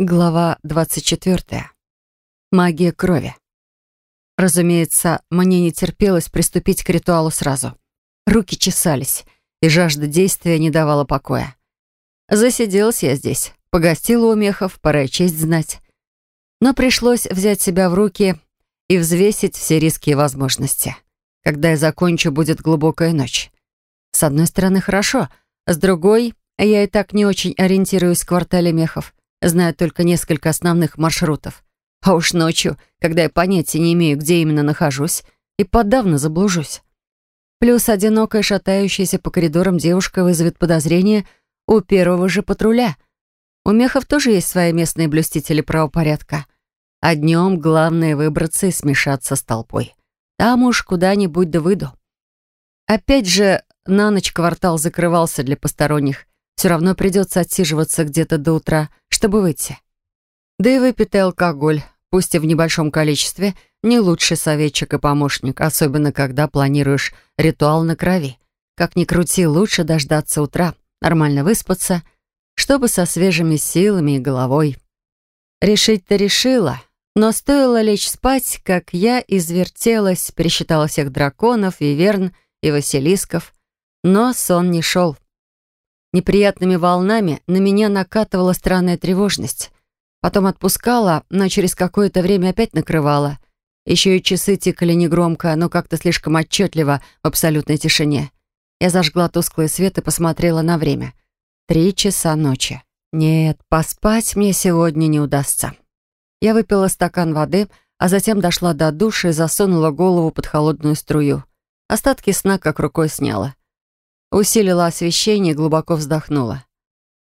Глава 24. Магия крови. Разумеется, мне не терпелось приступить к ритуалу сразу. Руки чесались, и жажда действия не давала покоя. Засиделась я здесь, погостила у мехов, пора и честь знать. Но пришлось взять себя в руки и взвесить все риски и возможности. Когда я закончу, будет глубокая ночь. С одной стороны, хорошо, с другой, я и так не очень ориентируюсь в квартале мехов знаю только несколько основных маршрутов. А уж ночью, когда я понятия не имею, где именно нахожусь, и подавно заблужусь. Плюс одинокая шатающаяся по коридорам девушка вызовет подозрение у первого же патруля. У мехов тоже есть свои местные блюстители правопорядка. А днем главное выбраться и смешаться с толпой. Там уж куда-нибудь да выйду. Опять же, на ночь квартал закрывался для посторонних, все равно придется отсиживаться где-то до утра, чтобы выйти. Да и выпитый алкоголь, пусть и в небольшом количестве, не лучший советчик и помощник, особенно когда планируешь ритуал на крови. Как ни крути, лучше дождаться утра, нормально выспаться, чтобы со свежими силами и головой. Решить-то решила, но стоило лечь спать, как я извертелась, пересчитала всех драконов, виверн и василисков, но сон не шел. Неприятными волнами на меня накатывала странная тревожность. Потом отпускала, но через какое-то время опять накрывала. Еще и часы тикали негромко, но как-то слишком отчетливо в абсолютной тишине. Я зажгла тусклый свет и посмотрела на время. Три часа ночи. Нет, поспать мне сегодня не удастся. Я выпила стакан воды, а затем дошла до душа и засунула голову под холодную струю. Остатки сна как рукой сняла. Усилила освещение и глубоко вздохнула.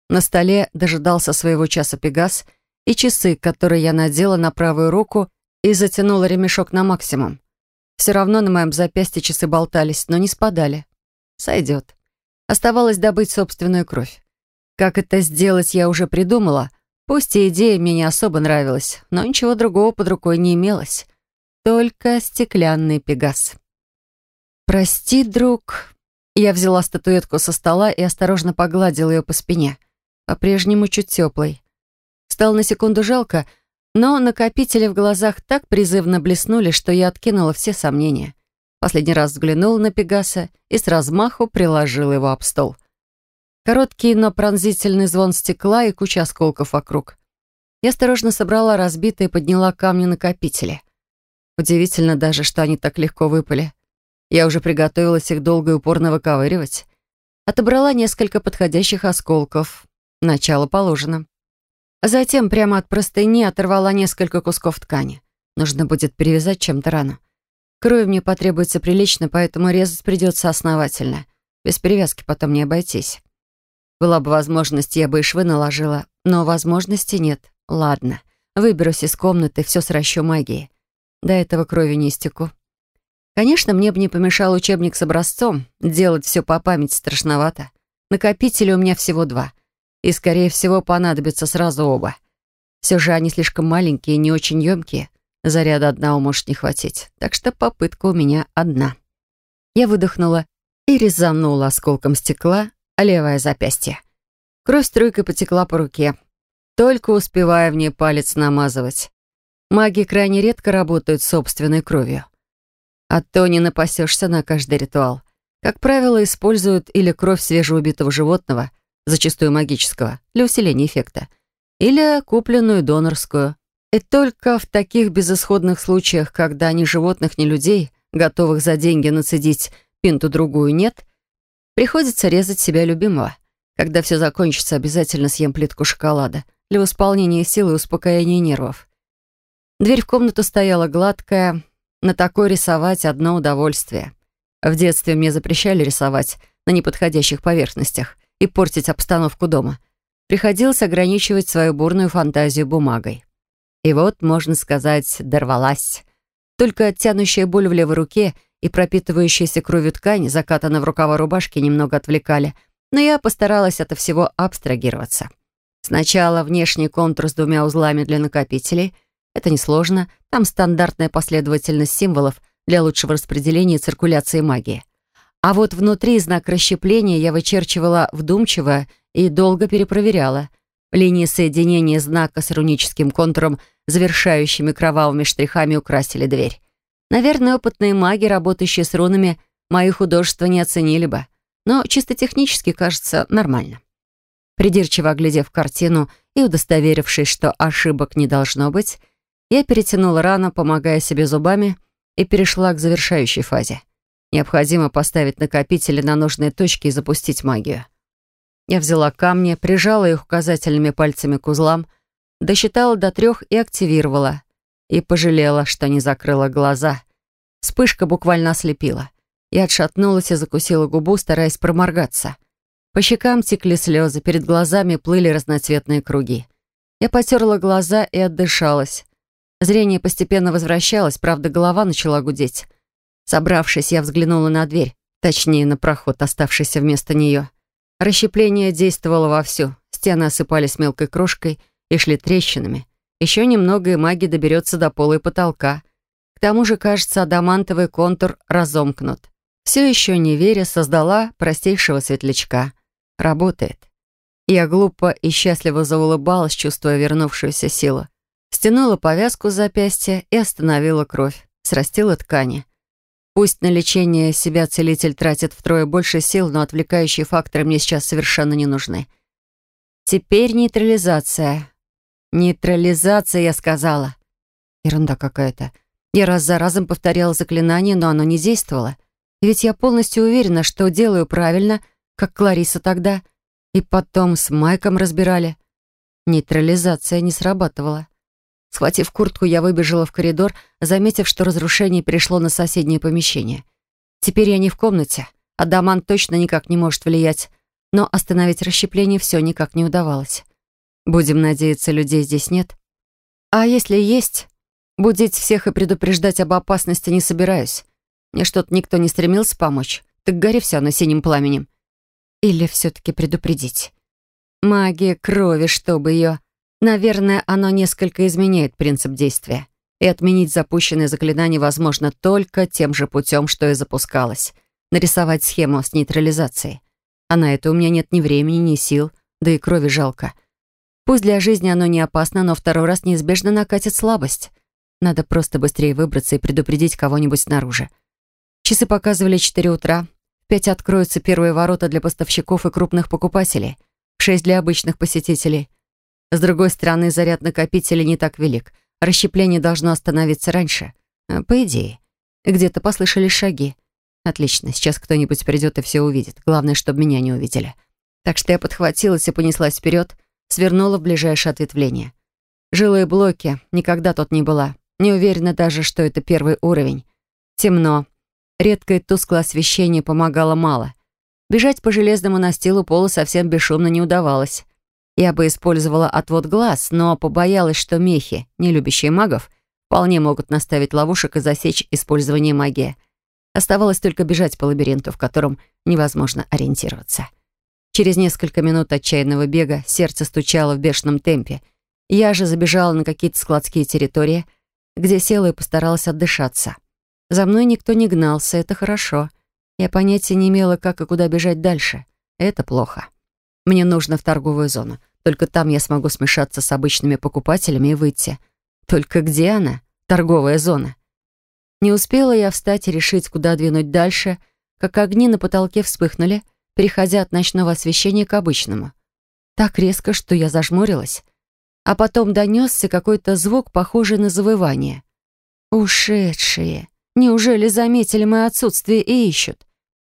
На столе дожидался своего часа Пегас и часы, которые я надела на правую руку и затянула ремешок на максимум. Все равно на моем запястье часы болтались, но не спадали. Сойдет. Оставалось добыть собственную кровь. Как это сделать, я уже придумала. Пусть и идея мне не особо нравилась, но ничего другого под рукой не имелось. Только стеклянный пегас. «Прости, друг, я взяла статуэтку со стола и осторожно погладила ее по спине. По-прежнему чуть теплой. Стало на секунду жалко, но накопители в глазах так призывно блеснули, что я откинула все сомнения. Последний раз взглянула на Пегаса и с размаху приложила его об стол. Короткий, но пронзительный звон стекла и куча осколков вокруг. Я осторожно собрала разбитые и подняла камни накопители. Удивительно даже, что они так легко выпали. Я уже приготовилась их долго и упорно выковыривать. Отобрала несколько подходящих осколков. Начало положено. Затем прямо от простыни оторвала несколько кусков ткани. Нужно будет перевязать чем-то рану. Крови мне потребуется прилично, поэтому резать придется основательно. Без перевязки потом не обойтись. Была бы возможность, я бы и швы наложила, но возможности нет. Ладно, выберусь из комнаты, все сращу магией. До этого крови не истеку. Конечно, мне бы не помешал учебник с образцом. Делать все по памяти страшновато. Накопители у меня всего два. И, скорее всего, понадобится сразу оба. Все же они слишком маленькие и не очень емкие. Заряда одного может не хватить. Так что попытка у меня одна. Я выдохнула и резанула осколком стекла левое запястье. Кровь струйкой потекла по руке. Только успевая в ней палец намазывать. Маги крайне редко работают собственной кровью. А то не напасешься на каждый ритуал. Как правило, используют или кровь свежеубитого животного, зачастую магического, для усиления эффекта, или купленную донорскую. И только в таких безысходных случаях, когда ни животных, ни людей, готовых за деньги нацедить пинту-другую, нет, приходится резать себя любимого. Когда все закончится, обязательно съем плитку шоколада для восполнения силы и успокоения нервов. Дверь в комнату стояла гладкая, на такой рисовать одно удовольствие. В детстве мне запрещали рисовать на неподходящих поверхностях и портить обстановку дома. Приходилось ограничивать свою бурную фантазию бумагой. И вот, можно сказать, дорвалась. Только тянущая боль в левой руке и пропитывающаяся кровью ткань, закатанная в рукава рубашки, немного отвлекали, но я постаралась от всего абстрагироваться. Сначала внешний контур с двумя узлами для накопителей — это несложно, там стандартная последовательность символов для лучшего распределения и циркуляции магии. А вот внутри знак расщепления я вычерчивала вдумчиво и долго перепроверяла. Линии соединения знака с руническим контуром, завершающими кровавыми штрихами, украсили дверь. Наверное, опытные маги, работающие с рунами, мои художества не оценили бы. Но чисто технически кажется нормально. Придирчиво оглядев картину и удостоверившись, что ошибок не должно быть, я перетянула рану, помогая себе зубами, и перешла к завершающей фазе. Необходимо поставить накопители на нужные точки и запустить магию. Я взяла камни, прижала их указательными пальцами к узлам, досчитала до трех и активировала. И пожалела, что не закрыла глаза. Вспышка буквально ослепила. Я отшатнулась и закусила губу, стараясь проморгаться. По щекам текли слезы, перед глазами плыли разноцветные круги. Я потерла глаза и отдышалась. Зрение постепенно возвращалось, правда, голова начала гудеть. Собравшись, я взглянула на дверь, точнее, на проход, оставшийся вместо нее. Расщепление действовало вовсю. Стены осыпались мелкой крошкой и шли трещинами. Еще немного, и маги доберется до пола и потолка. К тому же, кажется, адамантовый контур разомкнут. Все еще не веря, создала простейшего светлячка. Работает. Я глупо и счастливо заулыбалась, чувствуя вернувшуюся силу. Стянула повязку с запястья и остановила кровь. Срастила ткани. Пусть на лечение себя целитель тратит втрое больше сил, но отвлекающие факторы мне сейчас совершенно не нужны. Теперь нейтрализация. Нейтрализация, я сказала. Ерунда какая-то. Я раз за разом повторяла заклинание, но оно не действовало. Ведь я полностью уверена, что делаю правильно, как Клариса тогда. И потом с Майком разбирали. Нейтрализация не срабатывала. Схватив куртку, я выбежала в коридор, заметив, что разрушение перешло на соседнее помещение. Теперь я не в комнате. Адаман точно никак не может влиять. Но остановить расщепление все никак не удавалось. Будем надеяться, людей здесь нет. А если есть, будить всех и предупреждать об опасности не собираюсь. Мне что-то никто не стремился помочь. Так гори все на синим пламенем. Или все-таки предупредить. Магия крови, чтобы ее... Наверное, оно несколько изменяет принцип действия. И отменить запущенное заклинание возможно только тем же путем, что и запускалось. Нарисовать схему с нейтрализацией. А на это у меня нет ни времени, ни сил, да и крови жалко. Пусть для жизни оно не опасно, но второй раз неизбежно накатит слабость. Надо просто быстрее выбраться и предупредить кого-нибудь снаружи. Часы показывали 4 утра. В 5 откроются первые ворота для поставщиков и крупных покупателей. В 6 для обычных посетителей. С другой стороны, заряд накопителя не так велик. Расщепление должно остановиться раньше. Э, по идее. Где-то послышались шаги. Отлично, сейчас кто-нибудь придет и все увидит. Главное, чтобы меня не увидели. Так что я подхватилась и понеслась вперед, свернула в ближайшее ответвление. Жилые блоки, никогда тут не была. Не уверена даже, что это первый уровень. Темно. Редкое тусклое освещение помогало мало. Бежать по железному настилу пола совсем бесшумно не удавалось. Я бы использовала отвод глаз, но побоялась, что мехи, не любящие магов, вполне могут наставить ловушек и засечь использование магии. Оставалось только бежать по лабиринту, в котором невозможно ориентироваться. Через несколько минут отчаянного бега сердце стучало в бешеном темпе. Я же забежала на какие-то складские территории, где села и постаралась отдышаться. За мной никто не гнался, это хорошо. Я понятия не имела, как и куда бежать дальше. Это плохо. Мне нужно в торговую зону. Только там я смогу смешаться с обычными покупателями и выйти. Только где она? Торговая зона. Не успела я встать и решить, куда двинуть дальше, как огни на потолке вспыхнули, переходя от ночного освещения к обычному. Так резко, что я зажмурилась. А потом донесся какой-то звук, похожий на завывание. «Ушедшие! Неужели заметили мое отсутствие и ищут?»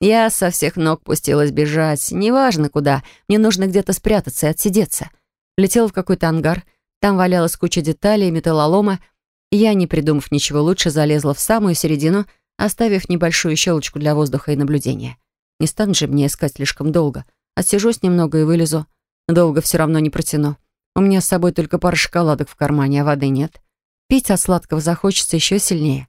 Я со всех ног пустилась бежать. Неважно куда. Мне нужно где-то спрятаться и отсидеться. Летела в какой-то ангар. Там валялась куча деталей, металлолома. Я, не придумав ничего лучше, залезла в самую середину, оставив небольшую щелочку для воздуха и наблюдения. Не стану же мне искать слишком долго. Отсижусь немного и вылезу. Долго все равно не протяну. У меня с собой только пара шоколадок в кармане, а воды нет. Пить от сладкого захочется еще сильнее.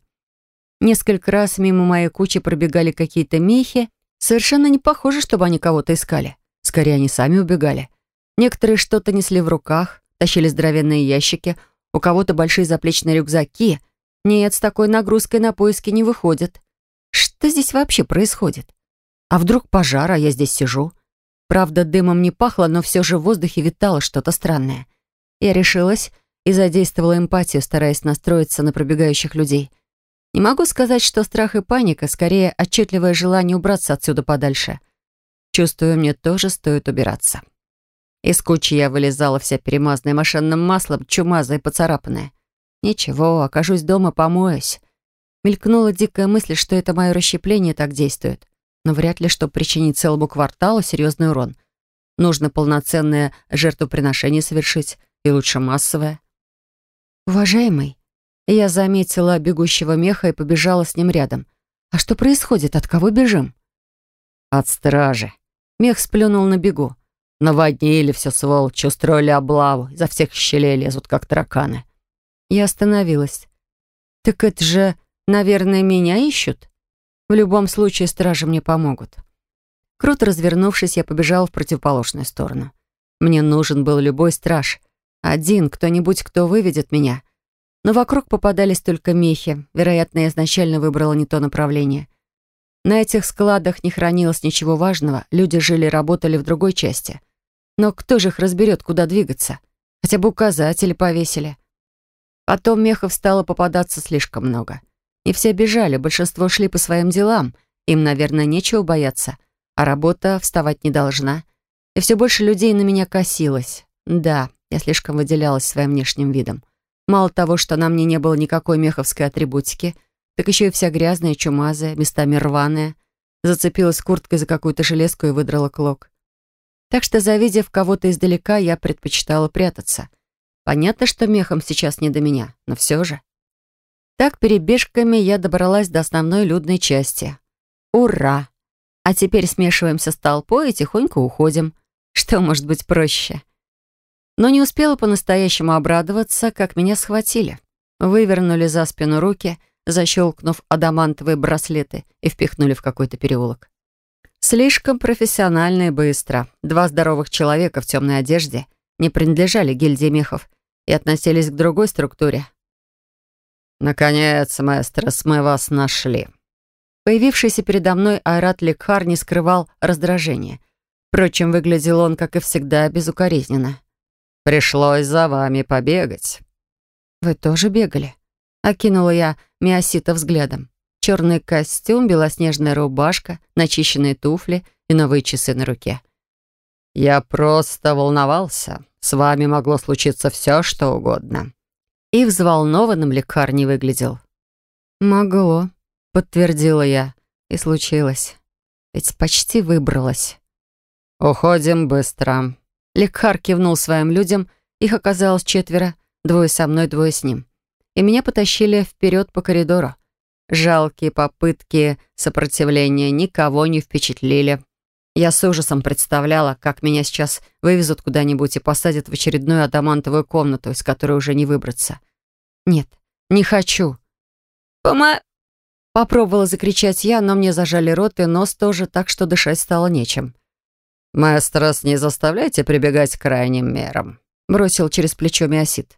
Несколько раз мимо моей кучи пробегали какие-то мехи. Совершенно не похоже, чтобы они кого-то искали. Скорее, они сами убегали. Некоторые что-то несли в руках, тащили здоровенные ящики, у кого-то большие заплечные рюкзаки. Нет, с такой нагрузкой на поиски не выходят. Что здесь вообще происходит? А вдруг пожар, а я здесь сижу? Правда, дымом не пахло, но все же в воздухе витало что-то странное. Я решилась и задействовала эмпатию, стараясь настроиться на пробегающих людей. Не могу сказать, что страх и паника, скорее отчетливое желание убраться отсюда подальше. Чувствую, мне тоже стоит убираться. Из кучи я вылезала вся перемазанная машинным маслом, чумазая и поцарапанная. Ничего, окажусь дома, помоюсь. Мелькнула дикая мысль, что это мое расщепление так действует. Но вряд ли, что причинить целому кварталу серьезный урон. Нужно полноценное жертвоприношение совершить, и лучше массовое. «Уважаемый», я заметила бегущего меха и побежала с ним рядом. «А что происходит? От кого бежим?» «От стражи». Мех сплюнул на бегу. Наводнили все сволочи, устроили облаву. Изо всех щелей лезут, как тараканы. Я остановилась. «Так это же, наверное, меня ищут? В любом случае, стражи мне помогут». Круто развернувшись, я побежала в противоположную сторону. Мне нужен был любой страж. Один, кто-нибудь, кто выведет меня. Но вокруг попадались только мехи. Вероятно, я изначально выбрала не то направление. На этих складах не хранилось ничего важного. Люди жили и работали в другой части. Но кто же их разберет, куда двигаться? Хотя бы указатели повесили. Потом мехов стало попадаться слишком много. И все бежали, большинство шли по своим делам. Им, наверное, нечего бояться. А работа вставать не должна. И все больше людей на меня косилось. Да, я слишком выделялась своим внешним видом. Мало того, что на мне не было никакой меховской атрибутики, так еще и вся грязная, чумазая, местами рваная. Зацепилась курткой за какую-то железку и выдрала клок. Так что, завидев кого-то издалека, я предпочитала прятаться. Понятно, что мехом сейчас не до меня, но все же. Так перебежками я добралась до основной людной части. Ура! А теперь смешиваемся с толпой и тихонько уходим. Что может быть проще? Но не успела по-настоящему обрадоваться, как меня схватили. Вывернули за спину руки, защелкнув адамантовые браслеты и впихнули в какой-то переулок. Слишком профессионально и быстро. Два здоровых человека в темной одежде не принадлежали гильдии мехов и относились к другой структуре. «Наконец, маэстрос, мы вас нашли». Появившийся передо мной Айрат Лекхар не скрывал раздражения. Впрочем, выглядел он, как и всегда, безукоризненно. «Пришлось за вами побегать». «Вы тоже бегали?» — окинула я Миосита взглядом. Черный костюм, белоснежная рубашка, начищенные туфли и новые часы на руке. «Я просто волновался. С вами могло случиться все, что угодно». И взволнованным лекар не выглядел. «Могло», — подтвердила я. И случилось. Ведь почти выбралась. «Уходим быстро». Лекар кивнул своим людям. Их оказалось четверо. Двое со мной, двое с ним. И меня потащили вперед по коридору. Жалкие попытки сопротивления никого не впечатлили. Я с ужасом представляла, как меня сейчас вывезут куда-нибудь и посадят в очередную адамантовую комнату, из которой уже не выбраться. Нет, не хочу. «Пома...» Попробовала закричать я, но мне зажали рот и нос тоже, так что дышать стало нечем. «Маэстрос, не заставляйте прибегать к крайним мерам», бросил через плечо Миосит.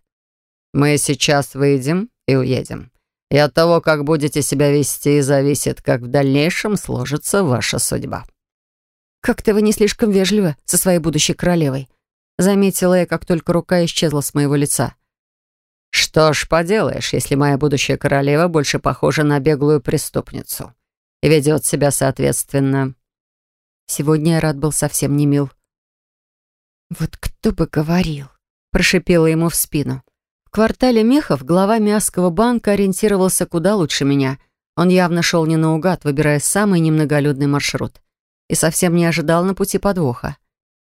«Мы сейчас выйдем и уедем. И от того, как будете себя вести, зависит, как в дальнейшем сложится ваша судьба». «Как-то вы не слишком вежливы со своей будущей королевой», заметила я, как только рука исчезла с моего лица. «Что ж поделаешь, если моя будущая королева больше похожа на беглую преступницу и ведет себя соответственно». Сегодня Рад был совсем не мил. «Вот кто бы говорил», — прошипела ему в спину. В квартале Мехов глава Мясского банка ориентировался куда лучше меня. Он явно шел не наугад, выбирая самый немноголюдный маршрут. И совсем не ожидал на пути подвоха.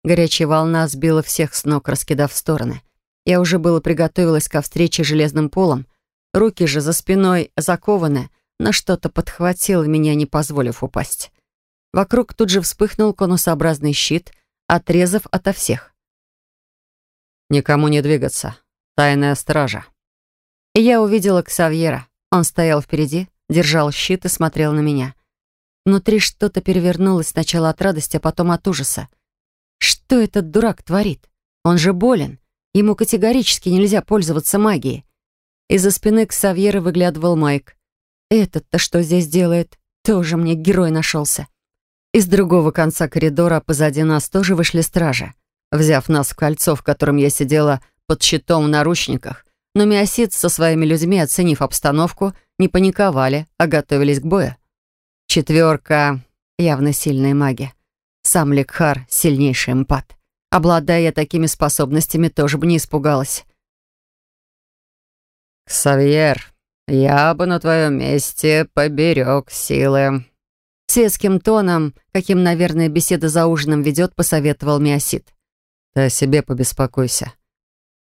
Горячая волна сбила всех с ног, раскидав в стороны. Я уже было приготовилась ко встрече с железным полом. Руки же за спиной закованы, но что-то подхватило меня, не позволив упасть. Вокруг тут же вспыхнул конусообразный щит, отрезав ото всех. «Никому не двигаться», Тайная стража. И я увидела Ксавьера. Он стоял впереди, держал щит и смотрел на меня. Внутри что-то перевернулось сначала от радости, а потом от ужаса. Что этот дурак творит? Он же болен. Ему категорически нельзя пользоваться магией. Из-за спины Ксавьера выглядывал Майк. Этот-то что здесь делает? Тоже мне герой нашелся. Из другого конца коридора позади нас тоже вышли стражи, взяв нас в кольцо, в котором я сидела под щитом в наручниках, но Миосит со своими людьми, оценив обстановку, не паниковали, а готовились к бою. Четверка — явно сильные маги. Сам Лекхар — сильнейший эмпат. Обладая такими способностями, тоже бы не испугалась. «Ксавьер, я бы на твоем месте поберег силы», Светским тоном, каким, наверное, беседа за ужином ведет, посоветовал Миосит. «Ты о себе побеспокойся».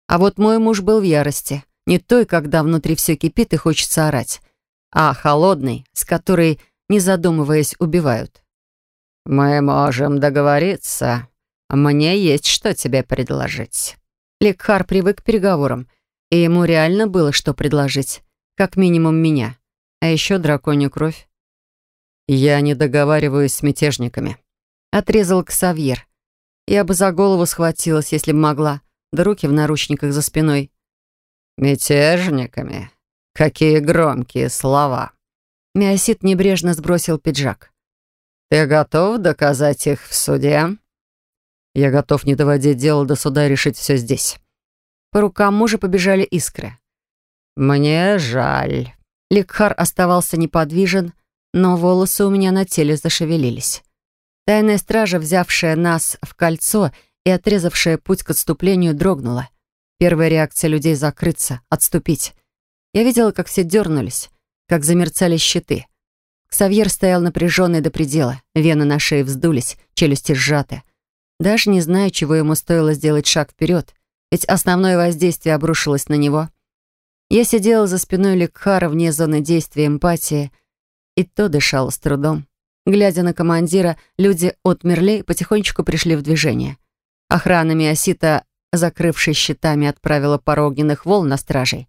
А вот мой муж был в ярости. Не той, когда внутри все кипит и хочется орать, а холодный, с которой, не задумываясь, убивают. «Мы можем договориться. Мне есть что тебе предложить». Лекхар привык к переговорам, и ему реально было что предложить. Как минимум меня. А еще драконью кровь. «Я не договариваюсь с мятежниками», — отрезал Ксавьер. Я бы за голову схватилась, если бы могла, да руки в наручниках за спиной. «Мятежниками? Какие громкие слова!» Миосит небрежно сбросил пиджак. «Ты готов доказать их в суде?» «Я готов не доводить дело до суда и решить все здесь». По рукам мужа побежали искры. «Мне жаль». Ликхар оставался неподвижен, но волосы у меня на теле зашевелились. Тайная стража, взявшая нас в кольцо и отрезавшая путь к отступлению, дрогнула. Первая реакция людей — закрыться, отступить. Я видела, как все дернулись, как замерцали щиты. Ксавьер стоял напряженный до предела, вены на шее вздулись, челюсти сжаты. Даже не знаю, чего ему стоило сделать шаг вперед, ведь основное воздействие обрушилось на него. Я сидела за спиной Лекхара вне зоны действия эмпатии, и то дышала с трудом. Глядя на командира, люди отмерли и потихонечку пришли в движение. Охрана Миосита закрывшись щитами, отправила пару огненных волн на стражей.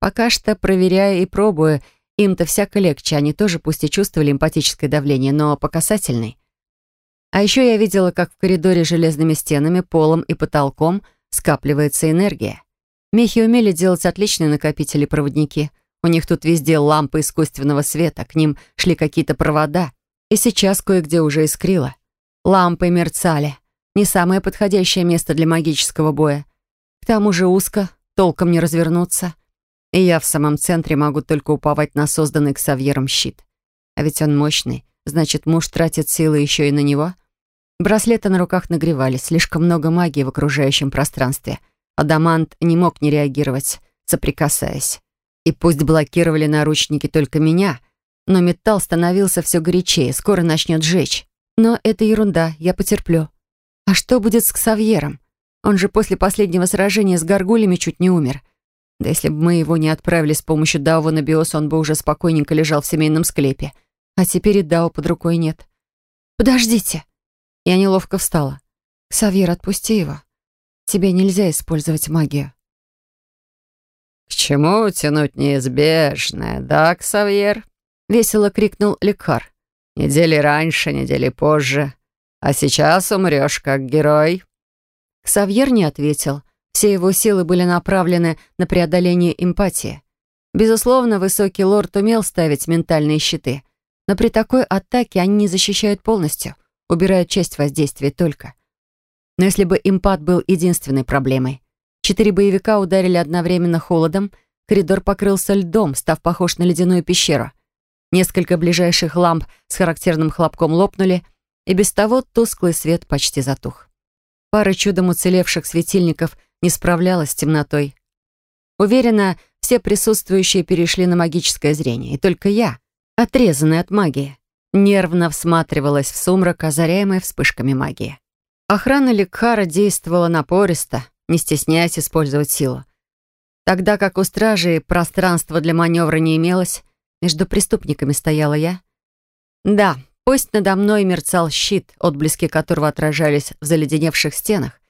Пока что, проверяя и пробуя, им-то всяко легче, они тоже пусть и чувствовали эмпатическое давление, но по касательной. А еще я видела, как в коридоре железными стенами, полом и потолком скапливается энергия. Мехи умели делать отличные накопители-проводники. У них тут везде лампы искусственного света, к ним шли какие-то провода. И сейчас кое-где уже искрило. Лампы мерцали. Не самое подходящее место для магического боя. К тому же узко, толком не развернуться. И я в самом центре могу только уповать на созданный Ксавьером щит. А ведь он мощный, значит, муж тратит силы еще и на него. Браслеты на руках нагревались, слишком много магии в окружающем пространстве. Адамант не мог не реагировать, соприкасаясь. И пусть блокировали наручники только меня, но металл становился все горячее, скоро начнет жечь. Но это ерунда, я потерплю. А что будет с Ксавьером? Он же после последнего сражения с горгулями чуть не умер. Да если бы мы его не отправили с помощью Дауа на биос, он бы уже спокойненько лежал в семейном склепе. А теперь и Дау под рукой нет. «Подождите!» Я неловко встала. «Ксавьер, отпусти его. Тебе нельзя использовать магию». «К чему тянуть неизбежное, да, Ксавьер?» — весело крикнул Лекар. «Недели раньше, недели позже. А сейчас умрешь как герой». Ксавьер не ответил. Все его силы были направлены на преодоление эмпатии. Безусловно, высокий лорд умел ставить ментальные щиты, но при такой атаке они не защищают полностью, убирают часть воздействия только. Но если бы импат был единственной проблемой, четыре боевика ударили одновременно холодом, коридор покрылся льдом, став похож на ледяную пещеру. Несколько ближайших ламп с характерным хлопком лопнули — и без того тусклый свет почти затух. Пара чудом уцелевших светильников не справлялась с темнотой. Уверена, все присутствующие перешли на магическое зрение, и только я, отрезанная от магии, нервно всматривалась в сумрак, озаряемый вспышками магии. Охрана Лекхара действовала напористо, не стесняясь использовать силу. Тогда как у стражей пространства для маневра не имелось, между преступниками стояла я. Да, Пусть надо мной мерцал щит, отблески которого отражались в заледеневших стенах,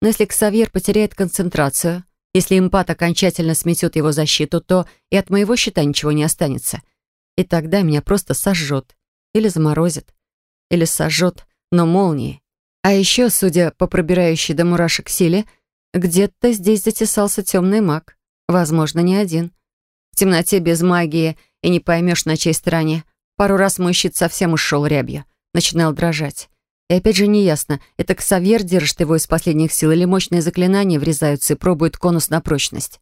но если Ксавьер потеряет концентрацию, если импат окончательно сметет его защиту, то и от моего щита ничего не останется. И тогда меня просто сожжет. Или заморозит. Или сожжет, но молнией. А еще, судя по пробирающей до мурашек силе, где-то здесь затесался темный маг. Возможно, не один. В темноте без магии и не поймешь, на чьей стороне. Пару раз мой щит совсем ушел рябью. начинал дрожать. И опять же неясно, это Ксавьер держит его из последних сил или мощные заклинания врезаются и пробуют конус на прочность.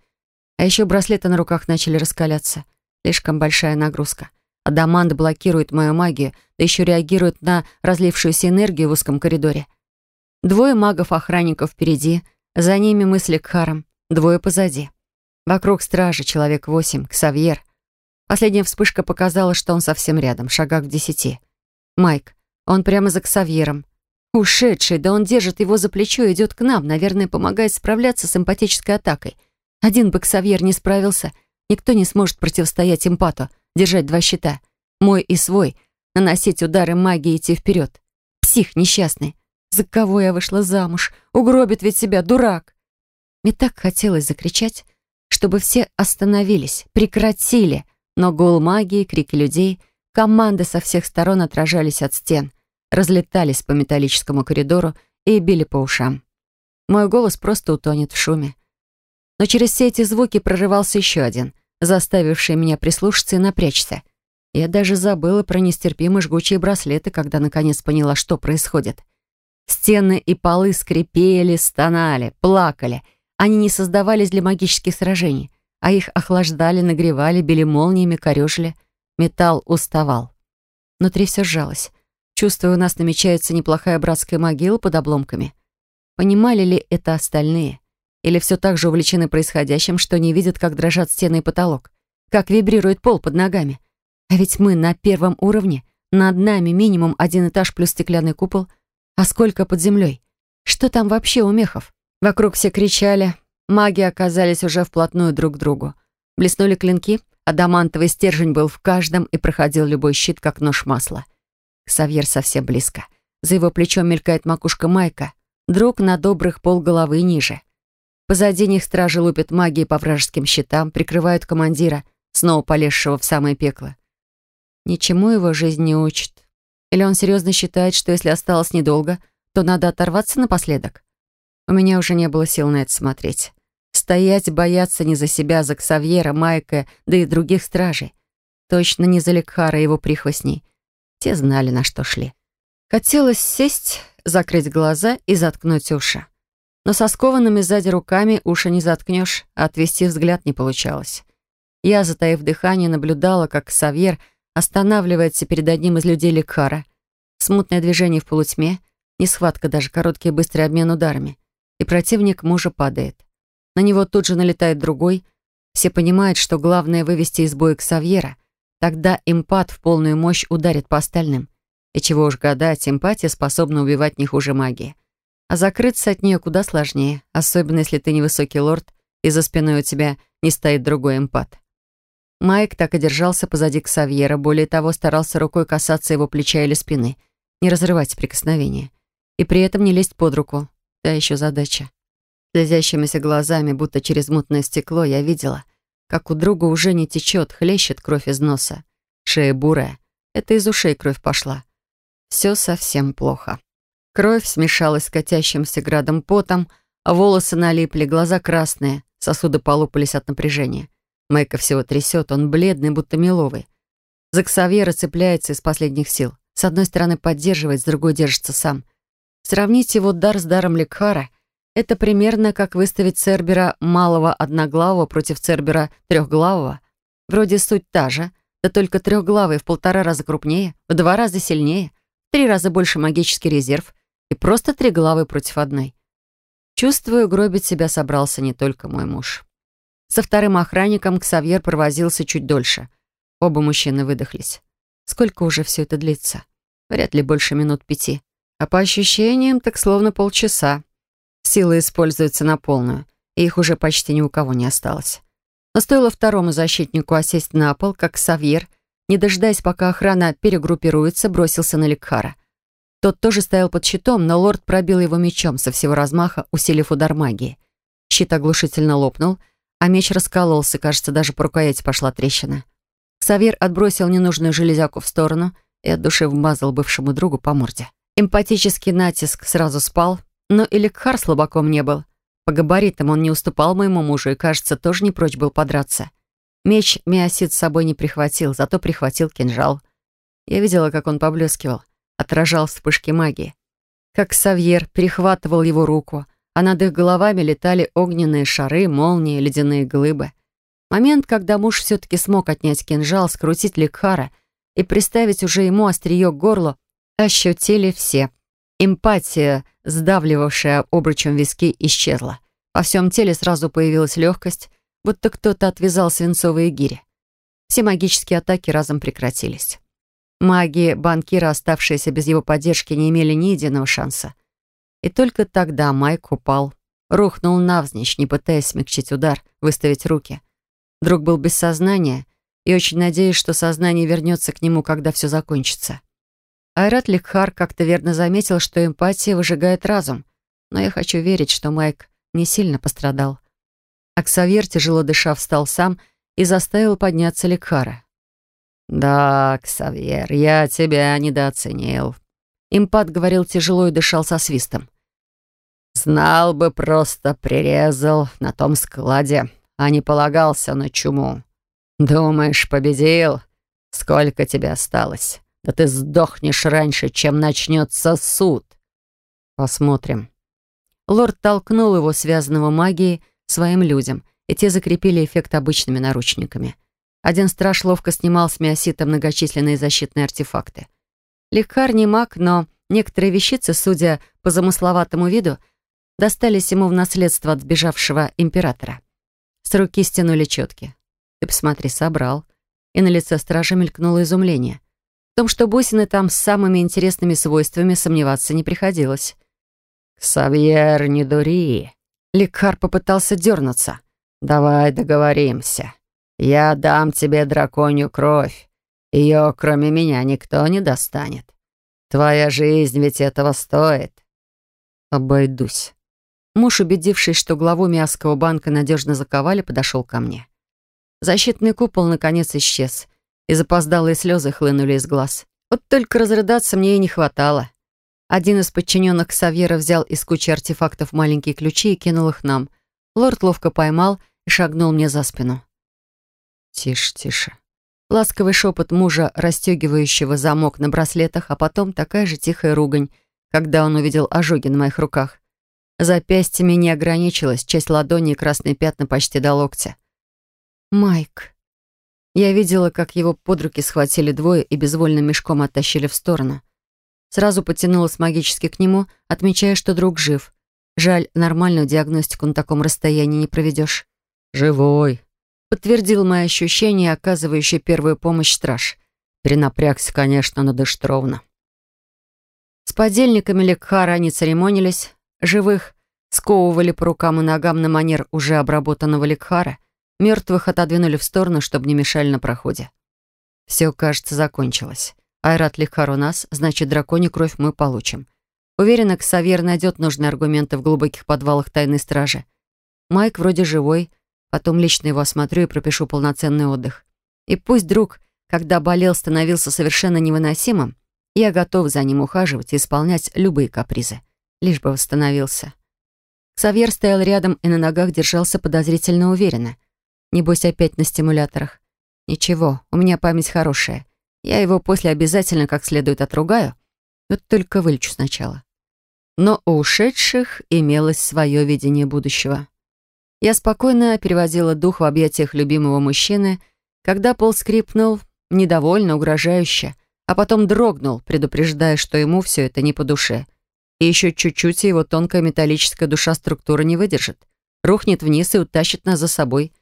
А еще браслеты на руках начали раскаляться. Слишком большая нагрузка. Адамант блокирует мою магию, да еще реагирует на разлившуюся энергию в узком коридоре. Двое магов-охранников впереди, за ними мы с Лекхаром, двое позади. Вокруг стражи человек восемь, Ксавьер. Последняя вспышка показала, что он совсем рядом, шагах в десяти. Майк. Он прямо за Ксавьером. Ушедший, да он держит его за плечо и идет к нам, наверное, помогает справляться с эмпатической атакой. Один бы Ксавьер не справился, никто не сможет противостоять импату, держать два щита. Мой и свой, наносить удары магии и идти вперед. Псих несчастный. За кого я вышла замуж? Угробит ведь себя, дурак. Мне так хотелось закричать, чтобы все остановились, прекратили, но гул магии, крики людей — Команды со всех сторон отражались от стен, разлетались по металлическому коридору и били по ушам. Мой голос просто утонет в шуме. Но через все эти звуки прорывался еще один, заставивший меня прислушаться и напрячься. Я даже забыла про нестерпимо жгучие браслеты, когда наконец поняла, что происходит. Стены и полы скрипели, стонали, плакали. Они не создавались для магических сражений, а их охлаждали, нагревали, били молниями, корёжили — Металл уставал. Внутри все сжалось. Чувствую, у нас намечается неплохая братская могила под обломками. Понимали ли это остальные? Или все так же увлечены происходящим, что не видят, как дрожат стены и потолок? Как вибрирует пол под ногами? А ведь мы на первом уровне. Над нами минимум один этаж плюс стеклянный купол. А сколько под землей? Что там вообще у мехов? Вокруг все кричали. Маги оказались уже вплотную друг к другу. Блеснули клинки — Адамантовый стержень был в каждом и проходил любой щит, как нож масла. Ксавьер совсем близко. За его плечом мелькает макушка Майка. Друг на добрых полголовы ниже. Позади них стражи лупят магией по вражеским щитам, прикрывают командира, снова полезшего в самое пекло. Ничему его жизнь не учит. Или он серьезно считает, что если осталось недолго, то надо оторваться напоследок? У меня уже не было сил на это смотреть. Стоять бояться не за себя, за Ксавьера, Майка, да и других стражей. Точно не за Лекхара и его прихвостней. Те знали, на что шли. Хотелось сесть, закрыть глаза и заткнуть уши. Но со скованными сзади руками уши не заткнешь, а отвести взгляд не получалось. Я, затаив дыхание, наблюдала, как Савьер останавливается перед одним из людей Лекхара. Смутное движение в полутьме, не схватка, даже короткий и быстрый обмен ударами. И противник мужа падает. На него тут же налетает другой. Все понимают, что главное вывести из боя Ксавьера. Тогда импат в полную мощь ударит по остальным. И чего уж гадать, эмпатия способна убивать не хуже магии. А закрыться от нее куда сложнее, особенно если ты невысокий лорд, и за спиной у тебя не стоит другой эмпат. Майк так и держался позади Ксавьера, более того, старался рукой касаться его плеча или спины, не разрывать прикосновение. И при этом не лезть под руку. Да еще задача. Слезящимися глазами, будто через мутное стекло, я видела, как у друга уже не течет, хлещет кровь из носа. Шея бурая. Это из ушей кровь пошла. Все совсем плохо. Кровь смешалась с катящимся градом потом, а волосы налипли, глаза красные, сосуды полупались от напряжения. Майка всего трясет, он бледный, будто меловый. За Ксавьера цепляется из последних сил. С одной стороны поддерживает, с другой держится сам. Сравнить его дар с даром Лекхара — это примерно как выставить Цербера малого одноглавого против Цербера трехглавого. Вроде суть та же, да только трехглавый в полтора раза крупнее, в два раза сильнее, в три раза больше магический резерв и просто три главы против одной. Чувствую, гробить себя собрался не только мой муж. Со вторым охранником Ксавьер провозился чуть дольше. Оба мужчины выдохлись. Сколько уже все это длится? Вряд ли больше минут пяти. А по ощущениям, так словно полчаса. Силы используются на полную, и их уже почти ни у кого не осталось. Но стоило второму защитнику осесть на пол, как Савьер, не дожидаясь, пока охрана перегруппируется, бросился на Лекхара. Тот тоже стоял под щитом, но лорд пробил его мечом со всего размаха, усилив удар магии. Щит оглушительно лопнул, а меч раскололся, кажется, даже по рукояти пошла трещина. Савьер отбросил ненужную железяку в сторону и от души вмазал бывшему другу по морде. Эмпатический натиск сразу спал, но и Лекхар слабаком не был. По габаритам он не уступал моему мужу и, кажется, тоже не прочь был подраться. Меч Миосид с собой не прихватил, зато прихватил кинжал. Я видела, как он поблескивал. отражал вспышки магии. Как Савьер перехватывал его руку, а над их головами летали огненные шары, молнии, ледяные глыбы. Момент, когда муж все-таки смог отнять кинжал, скрутить Лекхара и приставить уже ему острие к горлу, ощутили все. Эмпатия, сдавливавшая обручем виски, исчезла. Во всем теле сразу появилась легкость, будто кто-то отвязал свинцовые гири. Все магические атаки разом прекратились. Маги банкира, оставшиеся без его поддержки, не имели ни единого шанса. И только тогда Майк упал, рухнул навзничь, не пытаясь смягчить удар, выставить руки. Друг был без сознания, и очень надеюсь, что сознание вернется к нему, когда все закончится. Айрат Ликхар как-то верно заметил, что эмпатия выжигает разум, но я хочу верить, что Майк не сильно пострадал. Аксавьер, тяжело дыша, встал сам и заставил подняться Ликхара. «Да, Ксавьер, я тебя недооценил». Импат говорил тяжело и дышал со свистом. «Знал бы, просто прирезал на том складе, а не полагался на чуму. Думаешь, победил? Сколько тебе осталось? Да ты сдохнешь раньше, чем начнется суд. Посмотрим». Лорд толкнул его, связанного магией, своим людям, и те закрепили эффект обычными наручниками. Один страж ловко снимал с миосита многочисленные защитные артефакты. Лекар не маг, но некоторые вещицы, судя по замысловатому виду, достались ему в наследство от сбежавшего императора. С руки стянули четки. Ты посмотри, собрал. И на лице стража мелькнуло изумление. В том, что бусины там с самыми интересными свойствами сомневаться не приходилось. «Ксавьер, не дури!» Лекар попытался дернуться. «Давай договоримся. Я дам тебе драконью кровь. Ее, кроме меня, никто не достанет. Твоя жизнь ведь этого стоит». «Обойдусь». Муж, убедившись, что главу Миасского банка надежно заковали, подошел ко мне. Защитный купол наконец исчез, и запоздалые слезы хлынули из глаз. Вот только разрыдаться мне и не хватало. Один из подчиненных Савьера взял из кучи артефактов маленькие ключи и кинул их нам. Лорд ловко поймал и шагнул мне за спину. «Тише, тише». Ласковый шепот мужа, расстегивающего замок на браслетах, а потом такая же тихая ругань, когда он увидел ожоги на моих руках. Запястьями не ограничилось, часть ладони и красные пятна почти до локтя. «Майк». Я видела, как его под руки схватили двое и безвольным мешком оттащили в сторону. Сразу потянулась магически к нему, отмечая, что друг жив. Жаль, нормальную диагностику на таком расстоянии не проведешь. «Живой», — подтвердил мои ощущения, оказывающий первую помощь страж. Перенапрягся, конечно, но дышит ровно. С подельниками Лекхара они церемонились. Живых сковывали по рукам и ногам на манер уже обработанного Лекхара. Мертвых отодвинули в сторону, чтобы не мешали на проходе. Все, кажется, закончилось. Айрат Лихар у нас, значит, драконью кровь мы получим. Уверена, Ксавьер найдет нужные аргументы в глубоких подвалах тайной стражи. Майк вроде живой, потом лично его осмотрю и пропишу полноценный отдых. И пусть друг, когда болел, становился совершенно невыносимым, я готов за ним ухаживать и исполнять любые капризы, лишь бы восстановился. Ксавьер стоял рядом и на ногах держался подозрительно уверенно. Небось, опять на стимуляторах. Ничего, у меня память хорошая. Я его после обязательно как следует отругаю, вот только вылечу сначала. Но у ушедших имелось свое видение будущего. Я спокойно переводила дух в объятиях любимого мужчины, когда пол скрипнул, недовольно, угрожающе, а потом дрогнул, предупреждая, что ему все это не по душе. И еще чуть-чуть, его тонкая металлическая душа структура не выдержит. Рухнет вниз и утащит нас за собой.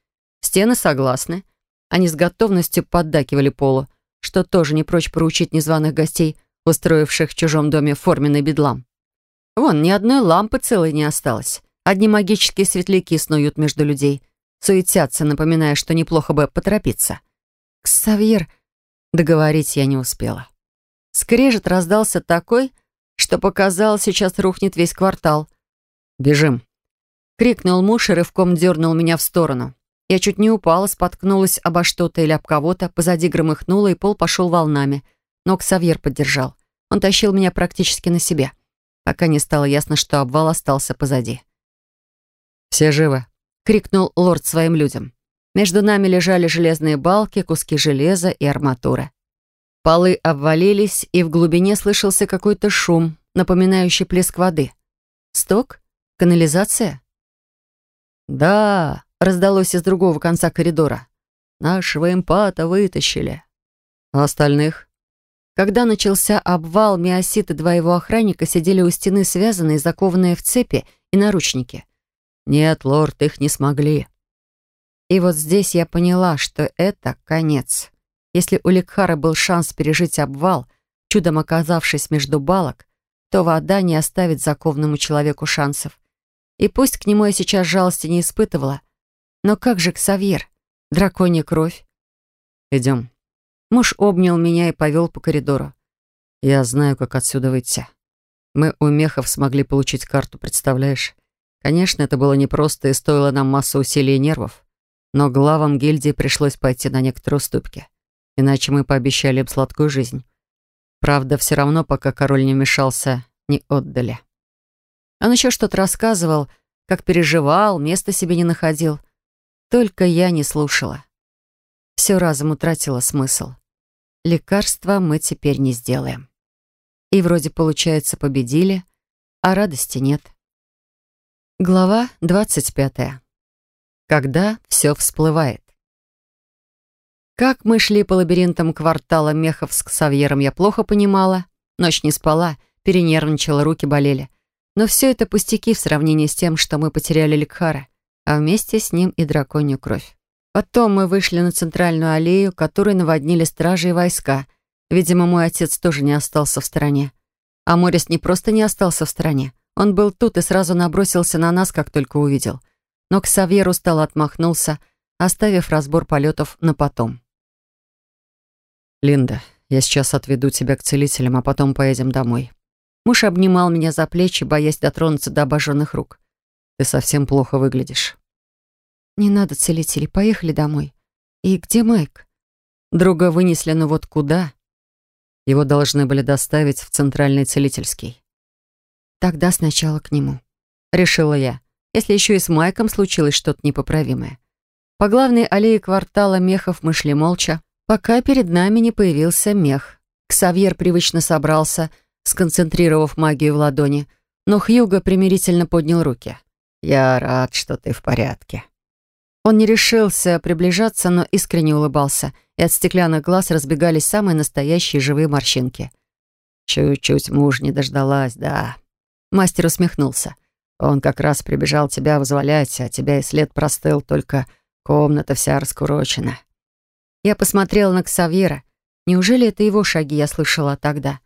Стены согласны. Они с готовностью поддакивали полу, что тоже не прочь проучить незваных гостей, устроивших в чужом доме форменный бедлам. Вон, ни одной лампы целой не осталось. Одни магические светляки снуют между людей, суетятся, напоминая, что неплохо бы поторопиться. «Ксавьер...» Договорить я не успела. Скрежет раздался такой, что показал, сейчас рухнет весь квартал. «Бежим!» Крикнул муж и рывком дернул меня в сторону. Я чуть не упала, споткнулась обо что-то или об кого-то, позади громыхнула, и пол пошел волнами. Но Ксавьер поддержал. Он тащил меня практически на себе, пока не стало ясно, что обвал остался позади. «Все живы!» — крикнул лорд своим людям. Между нами лежали железные балки, куски железа и арматура. Полы обвалились, и в глубине слышался какой-то шум, напоминающий плеск воды. Сток? Канализация? «Да», — раздалось из другого конца коридора. «Нашего эмпата вытащили». «А остальных?» Когда начался обвал, Миосит и два его охранника сидели у стены, связанные, закованные в цепи и наручники. «Нет, лорд, их не смогли». И вот здесь я поняла, что это конец. Если у Ликхара был шанс пережить обвал, чудом оказавшись между балок, то вода не оставит закованному человеку шансов. И пусть к нему я сейчас жалости не испытывала, но как же Ксавьер? Драконья кровь. «Идем». Муж обнял меня и повел по коридору. «Я знаю, как отсюда выйти. Мы у мехов смогли получить карту, представляешь? Конечно, это было непросто и стоило нам массу усилий и нервов, но главам гильдии пришлось пойти на некоторые уступки иначе мы пообещали им сладкую жизнь. Правда, все равно, пока король не вмешался, не отдали. Он еще что-то рассказывал, как переживал, места себе не находил. Только я не слушала. Все разом утратило смысл. Лекарства мы теперь не сделаем. И вроде, получается, победили, а радости нет. Глава двадцать пятая. Когда все всплывает. Как мы шли по лабиринтам квартала мехов с Ксавьером, я плохо понимала. Ночь не спала, перенервничала, руки болели. Но все это пустяки в сравнении с тем, что мы потеряли Ликхара, а вместе с ним и драконью кровь. Потом мы вышли на центральную аллею, которую наводнили стражи и войска. Видимо, мой отец тоже не остался в стороне. А Морис не просто не остался в стороне. Он был тут и сразу набросился на нас, как только увидел. Но Ксавьер устало отмахнулся, оставив разбор полетов на потом. «Линда, я сейчас отведу тебя к целителям, а потом поедем домой». Муж обнимал меня за плечи, боясь дотронуться до обожженных рук. «Ты совсем плохо выглядишь». «Не надо целителей, поехали домой. И где Майк?» Друга вынесли, но вот куда? Его должны были доставить в центральный целительский. Тогда сначала к нему. Решила я, если еще и с Майком случилось что-то непоправимое. По главной аллее квартала мехов мы шли молча, пока перед нами не появился мех. Ксавьер привычно собрался, сконцентрировав магию в ладони, но Хьюго примирительно поднял руки. «Я рад, что ты в порядке». Он не решился приближаться, но искренне улыбался, и от стеклянных глаз разбегались самые настоящие живые морщинки. «Чуть-чуть муж не дождалась, да». Мастер усмехнулся. «Он как раз прибежал тебя вызволять, а тебя и след простыл, только комната вся раскурочена. Я посмотрела на Ксавьера. Неужели это его шаги я слышала тогда?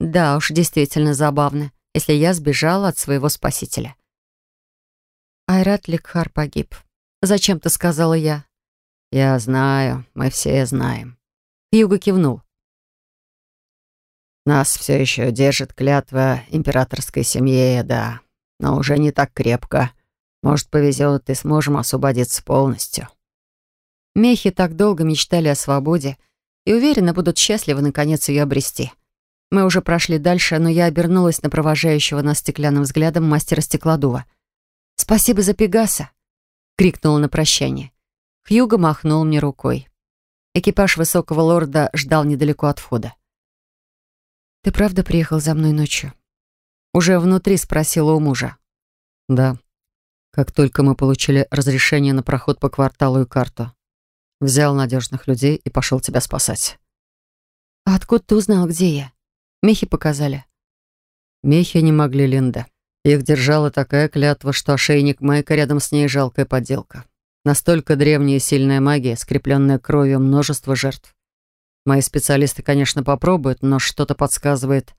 Да уж, действительно забавно, если я сбежала от своего спасителя. Айрат Лекхар погиб. Зачем-то сказала я. Я знаю, мы все знаем. Юга кивнул. Нас все еще держит клятва императорской семьи, да, но уже не так крепко. Может, повезет и сможем освободиться полностью. Мехи так долго мечтали о свободе и уверенно будут счастливы наконец ее обрести. Мы уже прошли дальше, но я обернулась на провожающего нас стеклянным взглядом мастера стеклодува. «Спасибо за Пегаса!» — крикнула на прощание. Хьюго махнул мне рукой. Экипаж высокого лорда ждал недалеко от входа. «Ты правда приехал за мной ночью?» Уже внутри спросила у мужа. «Да. Как только мы получили разрешение на проход по кварталу и карту, Взял надежных людей и пошел тебя спасать. А откуда ты узнал, где я? Мехи показали. Мехи не могли, Линда. Их держала такая клятва, что ошейник Майка рядом с ней жалкая подделка. Настолько древняя и сильная магия, скрепленная кровью множества жертв. Мои специалисты, конечно, попробуют, но что-то подсказывает,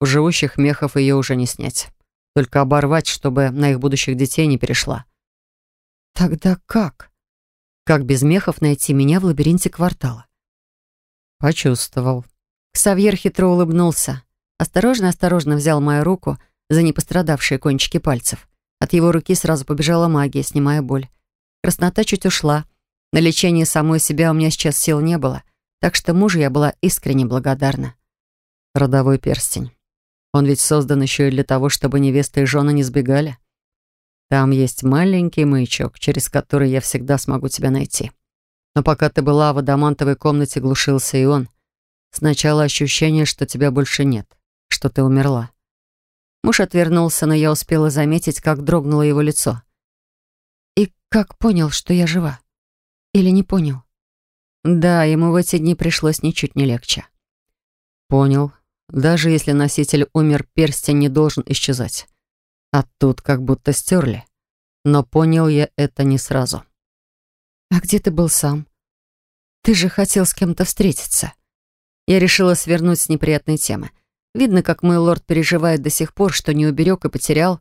у живущих мехов ее уже не снять. Только оборвать, чтобы на их будущих детей не перешла. Тогда как? Как без мехов найти меня в лабиринте квартала? Почувствовал. Ксавьер хитро улыбнулся. Осторожно-осторожно взял мою руку за непострадавшие кончики пальцев. От его руки сразу побежала магия, снимая боль. Краснота чуть ушла. На лечение самой себя у меня сейчас сил не было, так что мужу я была искренне благодарна. Родовой перстень. Он ведь создан еще и для того, чтобы невеста и жена не сбегали. Там есть маленький маячок, через который я всегда смогу тебя найти. Но пока ты была в адамантовой комнате, глушился и он. Сначала ощущение, что тебя больше нет, что ты умерла. Муж отвернулся, но я успела заметить, как дрогнуло его лицо. И как понял, что я жива? Или не понял? Да, ему в эти дни пришлось ничуть не легче. Понял. Даже если носитель умер, перстень не должен исчезать. А тут как будто стерли. Но понял я это не сразу. «А где ты был сам? Ты же хотел с кем-то встретиться». Я решила свернуть с неприятной темы. Видно, как мой лорд переживает до сих пор, что не уберег и потерял.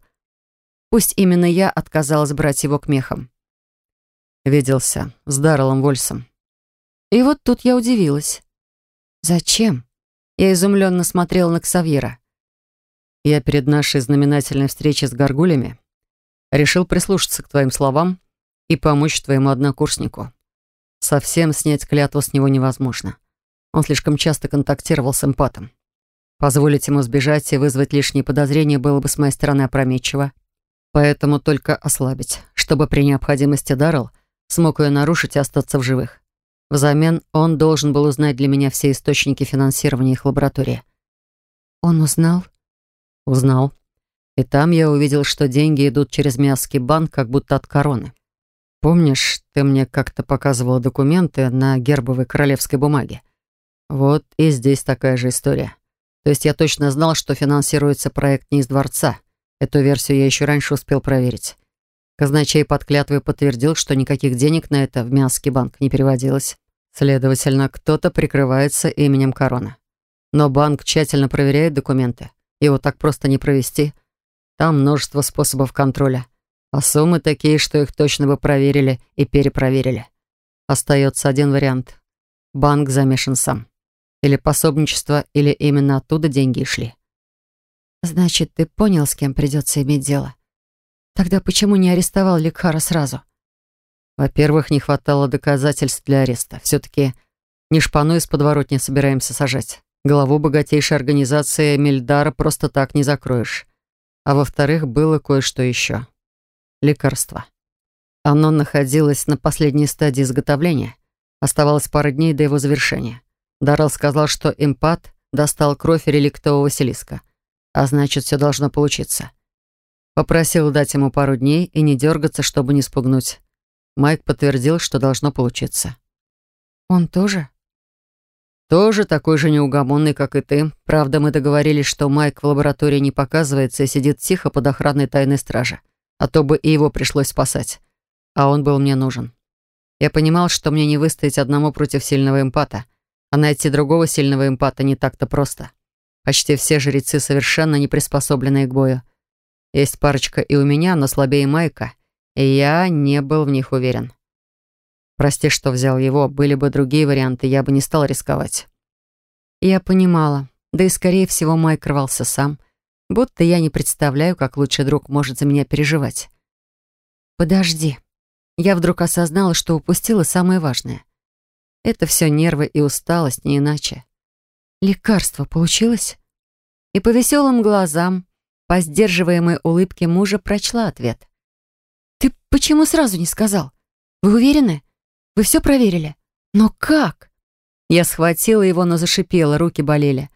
Пусть именно я отказалась брать его к мехам. Виделся с Дарреллом Вольсом. И вот тут я удивилась. «Зачем?» Я изумленно смотрела на Ксавьера. Я перед нашей знаменательной встречей с горгулями решил прислушаться к твоим словам и помочь твоему однокурснику. Совсем снять клятву с него невозможно. Он слишком часто контактировал с эмпатом. Позволить ему сбежать и вызвать лишние подозрения было бы с моей стороны опрометчиво. Поэтому только ослабить, чтобы при необходимости Даррелл смог ее нарушить и остаться в живых. Взамен он должен был узнать для меня все источники финансирования их лаборатории. Он узнал? Узнал. И там я увидел, что деньги идут через Миасский банк, как будто от короны. Помнишь, ты мне как-то показывала документы на гербовой королевской бумаге? Вот и здесь такая же история. То есть я точно знал, что финансируется проект не из дворца. Эту версию я еще раньше успел проверить. Казначей под клятвой подтвердил, что никаких денег на это в Миасский банк не переводилось. Следовательно, кто-то прикрывается именем Корона. Но банк тщательно проверяет документы. Его так просто не провести. Там множество способов контроля. А суммы такие, что их точно бы проверили и перепроверили. Остается один вариант. Банк замешан сам. Или пособничество, или именно оттуда деньги шли. «Значит, ты понял, с кем придется иметь дело?» Тогда почему не арестовал Ликхара сразу? Во-первых, не хватало доказательств для ареста. Все-таки не шпану из подворотни собираемся сажать. Главу богатейшей организации Мельдара просто так не закроешь. А во-вторых, было кое-что еще. Лекарство. Оно находилось на последней стадии изготовления. Оставалось пара дней до его завершения. Даррелл сказал, что импат достал кровь реликтового Василиска. А значит, все должно получиться. Попросил дать ему пару дней и не дергаться, чтобы не спугнуть. Майк подтвердил, что должно получиться. «Он тоже?» «Тоже такой же неугомонный, как и ты. Правда, мы договорились, что Майк в лаборатории не показывается и сидит тихо под охраной тайной стражи. А то бы и его пришлось спасать. А он был мне нужен. Я понимал, что мне не выстоять одному против сильного эмпата, а найти другого сильного эмпата не так-то просто. Почти все жрецы совершенно не приспособленные к бою. Есть парочка и у меня, но слабее Майка, и я не был в них уверен. Прости, что взял его, были бы другие варианты, я бы не стал рисковать. Я понимала, да и скорее всего Майк рвался сам, будто я не представляю, как лучший друг может за меня переживать. Подожди. Я вдруг осознала, что упустила самое важное. Это все нервы и усталость, не иначе. Лекарство получилось? И по веселым глазам, по сдерживаемой улыбке мужа прочла ответ. «Ты почему сразу не сказал? Вы уверены? Вы все проверили? Но как?» Я схватила его, но зашипела, руки болели.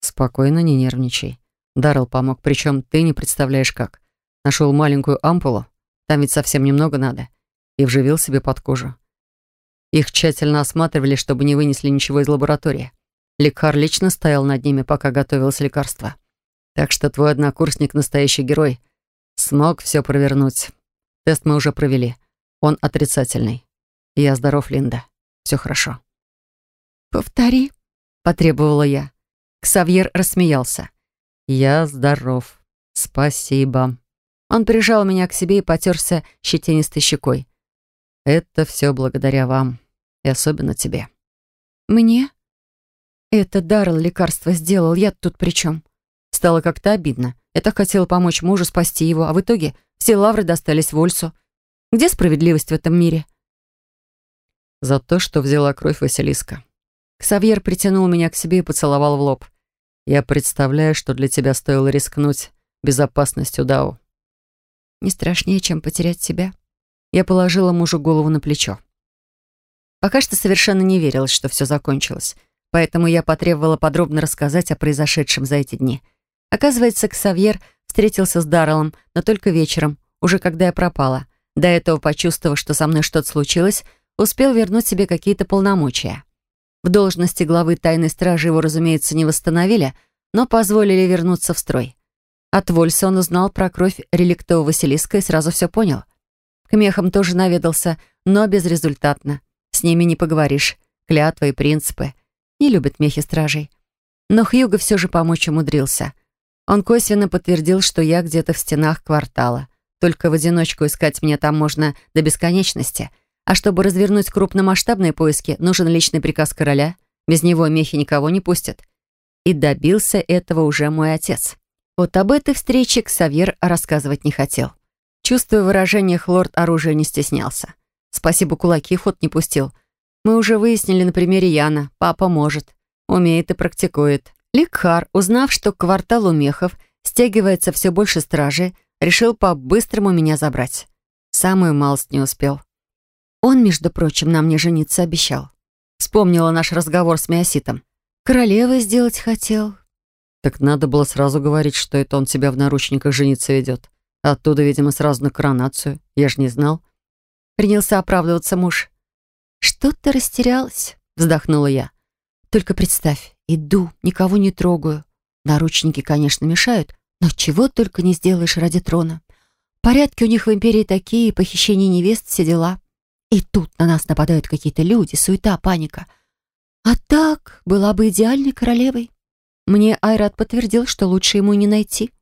«Спокойно, не нервничай». Даррелл помог, причем ты не представляешь как. Нашел маленькую ампулу, там ведь совсем немного надо, и вживил себе под кожу. Их тщательно осматривали, чтобы не вынесли ничего из лаборатории. Лекар лично стоял над ними, пока готовилось лекарство. Так что твой однокурсник настоящий герой. Смог все провернуть. Тест мы уже провели. Он отрицательный. Я здоров, Линда. Все хорошо. «Повтори», — потребовала я. Ксавьер рассмеялся. «Я здоров. Спасибо». Он прижал меня к себе и потерся щетинистой щекой. «Это все благодаря вам. И особенно тебе». «Мне?» «Это Даррелл лекарство сделал. Я тут при чем?» Стало как-то обидно. Я так хотела помочь мужу, спасти его, а в итоге все лавры достались Вольсу. Где справедливость в этом мире? За то, что взяла кровь Василиска. Ксавьер притянул меня к себе и поцеловал в лоб. Я представляю, что для тебя стоило рискнуть безопасностью Дау. Не страшнее, чем потерять себя. Я положила мужу голову на плечо. Пока что совершенно не верилось, что все закончилось. поэтому я потребовала подробно рассказать о произошедшем за эти дни. Оказывается, Ксавьер встретился с Дарреллом, но только вечером, уже когда я пропала. До этого, почувствовав, что со мной что-то случилось, успел вернуть себе какие-то полномочия. В должности главы тайной стражи его, разумеется, не восстановили, но позволили вернуться в строй. От Вольса он узнал про кровь реликтового Василиска и сразу все понял. К мехам тоже наведался, но безрезультатно. С ними не поговоришь. Клятвы и принципы. Не любят мехи стражей. Но Хьюго все же помочь умудрился. Он косвенно подтвердил, что я где-то в стенах квартала. Только в одиночку искать мне там можно до бесконечности. А чтобы развернуть крупномасштабные поиски, нужен личный приказ короля. Без него мехи никого не пустят. И добился этого уже мой отец. Вот об этой встрече Ксавьер рассказывать не хотел. Чувствуя выражение, лорд оружия не стеснялся. Спасибо, кулаки ход не пустил. Мы уже выяснили на примере Яна. Папа может. Умеет и практикует. Ликхар, узнав, что к кварталу мехов стягивается все больше стражи, решил по-быстрому меня забрать. Самую малость не успел. Он, между прочим, нам не жениться обещал. Вспомнила наш разговор с Миоситом. Королевой сделать хотел, так надо было сразу говорить, что это он тебя в наручниках жениться ведет. Оттуда, видимо, сразу на коронацию. Я ж не знал. Принялся оправдываться муж. «Что ты растерялась?» — вздохнула я. «Только представь, иду, никого не трогаю. Наручники, конечно, мешают, но чего только не сделаешь ради трона. Порядки у них в империи такие, похищение невест, все дела. И тут на нас нападают какие-то люди, суета, паника. А так была бы идеальной королевой. Мне Айрат подтвердил, что лучше ему не найти.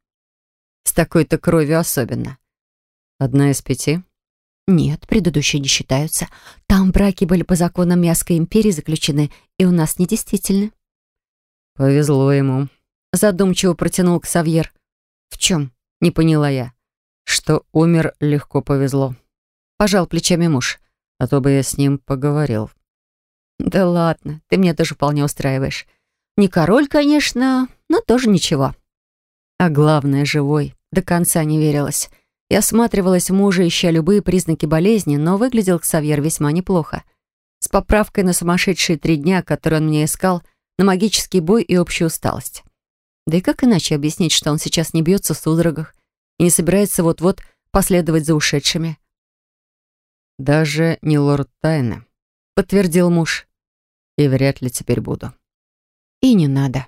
С такой-то кровью особенно. Одна из пяти? Нет, предыдущие не считаются. Там браки были по законам Мяской империи заключены, и у нас недействительны. Повезло ему. Задумчиво протянул Ксавьер. В чем? Не поняла я. Что умер, легко повезло. Пожал плечами муж. А то бы я с ним поговорил. Да ладно, ты меня тоже вполне устраиваешь. Не король, конечно, но тоже ничего. А главное, живой. До конца не верилась. Я осматривалась в мужа, ища любые признаки болезни, но выглядел Ксавьер весьма неплохо. С поправкой на сумасшедшие три дня, которые он мне искал, на магический бой и общую усталость. Да и как иначе объяснить, что он сейчас не бьется в судорогах и не собирается вот-вот последовать за ушедшими? «Даже не лорд Тайны», — подтвердил муж. «И вряд ли теперь буду». И не надо.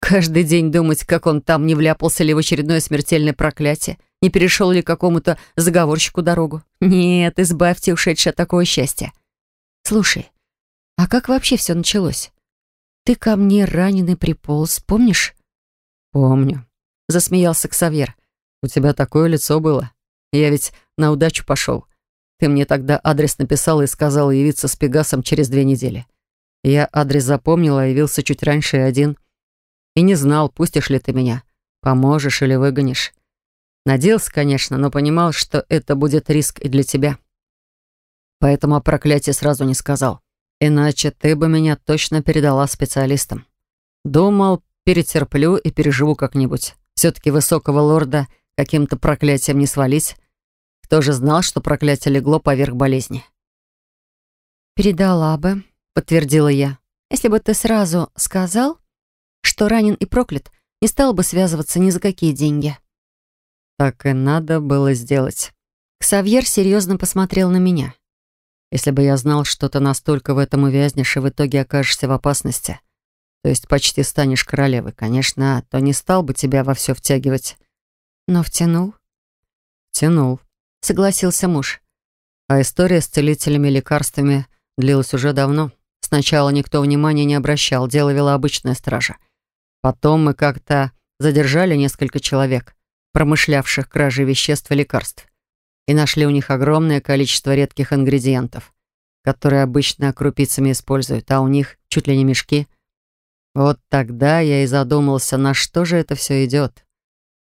Каждый день думать, как он там не вляпался ли в очередное смертельное проклятие, не перешел ли какому-то заговорщику дорогу. Нет, избавьте ушедшее от такого счастья. Слушай, а как вообще все началось? Ты ко мне раненый приполз, помнишь? Помню. Засмеялся Ксавьер. У тебя такое лицо было. Я ведь на удачу пошел. Ты мне тогда адрес написал и сказал явиться с Пегасом через две недели. Я адрес запомнила, явился чуть раньше и один. И не знал, пустишь ли ты меня, поможешь или выгонишь. Надеялся, конечно, но понимал, что это будет риск и для тебя. Поэтому о проклятии сразу не сказал. Иначе ты бы меня точно передала специалистам. Думал, перетерплю и переживу как-нибудь. Все-таки высокого лорда каким-то проклятием не свалить. Кто же знал, что проклятие легло поверх болезни? «Передала бы», — подтвердила я. «Если бы ты сразу сказал, что ранен и проклят, не стал бы связываться ни за какие деньги». «Так и надо было сделать». Ксавьер серьезно посмотрел на меня. «Если бы я знал, что ты настолько в этом увязнешь и в итоге окажешься в опасности, то есть почти станешь королевой, конечно, то не стал бы тебя во все втягивать». «Но втянул?» «Тянул», — согласился муж. «А история с целителями и лекарствами длилась уже давно». Сначала никто внимания не обращал, дело вела обычная стража. Потом мы как-то задержали несколько человек, промышлявших кражей веществ и лекарств, и нашли у них огромное количество редких ингредиентов, которые обычно крупицами используют, а у них чуть ли не мешки. Вот тогда я и задумался, на что же это все идет.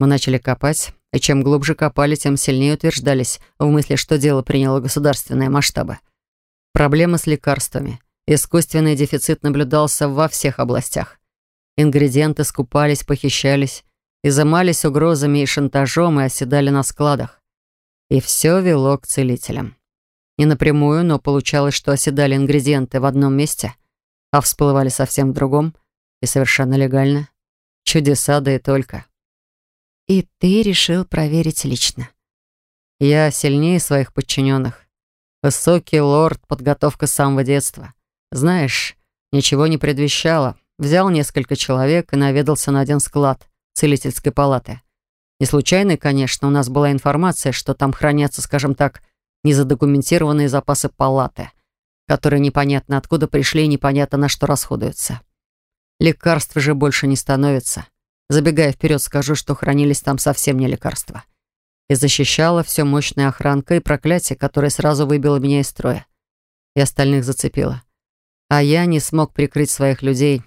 Мы начали копать, и чем глубже копали, тем сильнее утверждались в мысли, что дело приняло государственные масштабы. Проблемы с лекарствами — Искусственный дефицит наблюдался во всех областях. Ингредиенты скупались, похищались, изымались угрозами и шантажом и оседали на складах. И все вело к целителям. Не напрямую, но получалось, что оседали ингредиенты в одном месте, а всплывали совсем в другом и совершенно легально. Чудеса, да и только. И ты решил проверить лично. Я сильнее своих подчиненных. Высокий лорд, подготовка с самого детства. Знаешь, ничего не предвещало. Взял несколько человек и наведался на один склад целительской палаты. Не случайно, конечно, у нас была информация, что там хранятся, скажем так, незадокументированные запасы палаты, которые непонятно откуда пришли и непонятно на что расходуются. Лекарств же больше не становится. Забегая вперед, скажу, что хранились там совсем не лекарства. И защищала все мощная охранка и проклятие, которое сразу выбило меня из строя. И остальных зацепило. А я не смог прикрыть своих людей.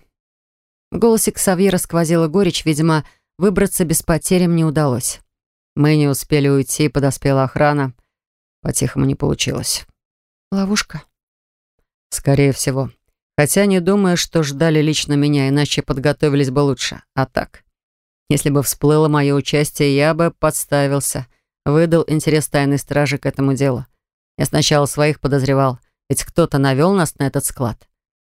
В голосе Ксавьера сквозила горечь, видимо, выбраться без потерь не удалось. Мы не успели уйти, подоспела охрана. По-тихому не получилось. Ловушка? Скорее всего. Хотя не думаю, что ждали лично меня, иначе подготовились бы лучше. А так, если бы всплыло мое участие, я бы подставился, выдал интерес тайной стражи к этому делу. Я сначала своих подозревал, ведь кто-то навел нас на этот склад.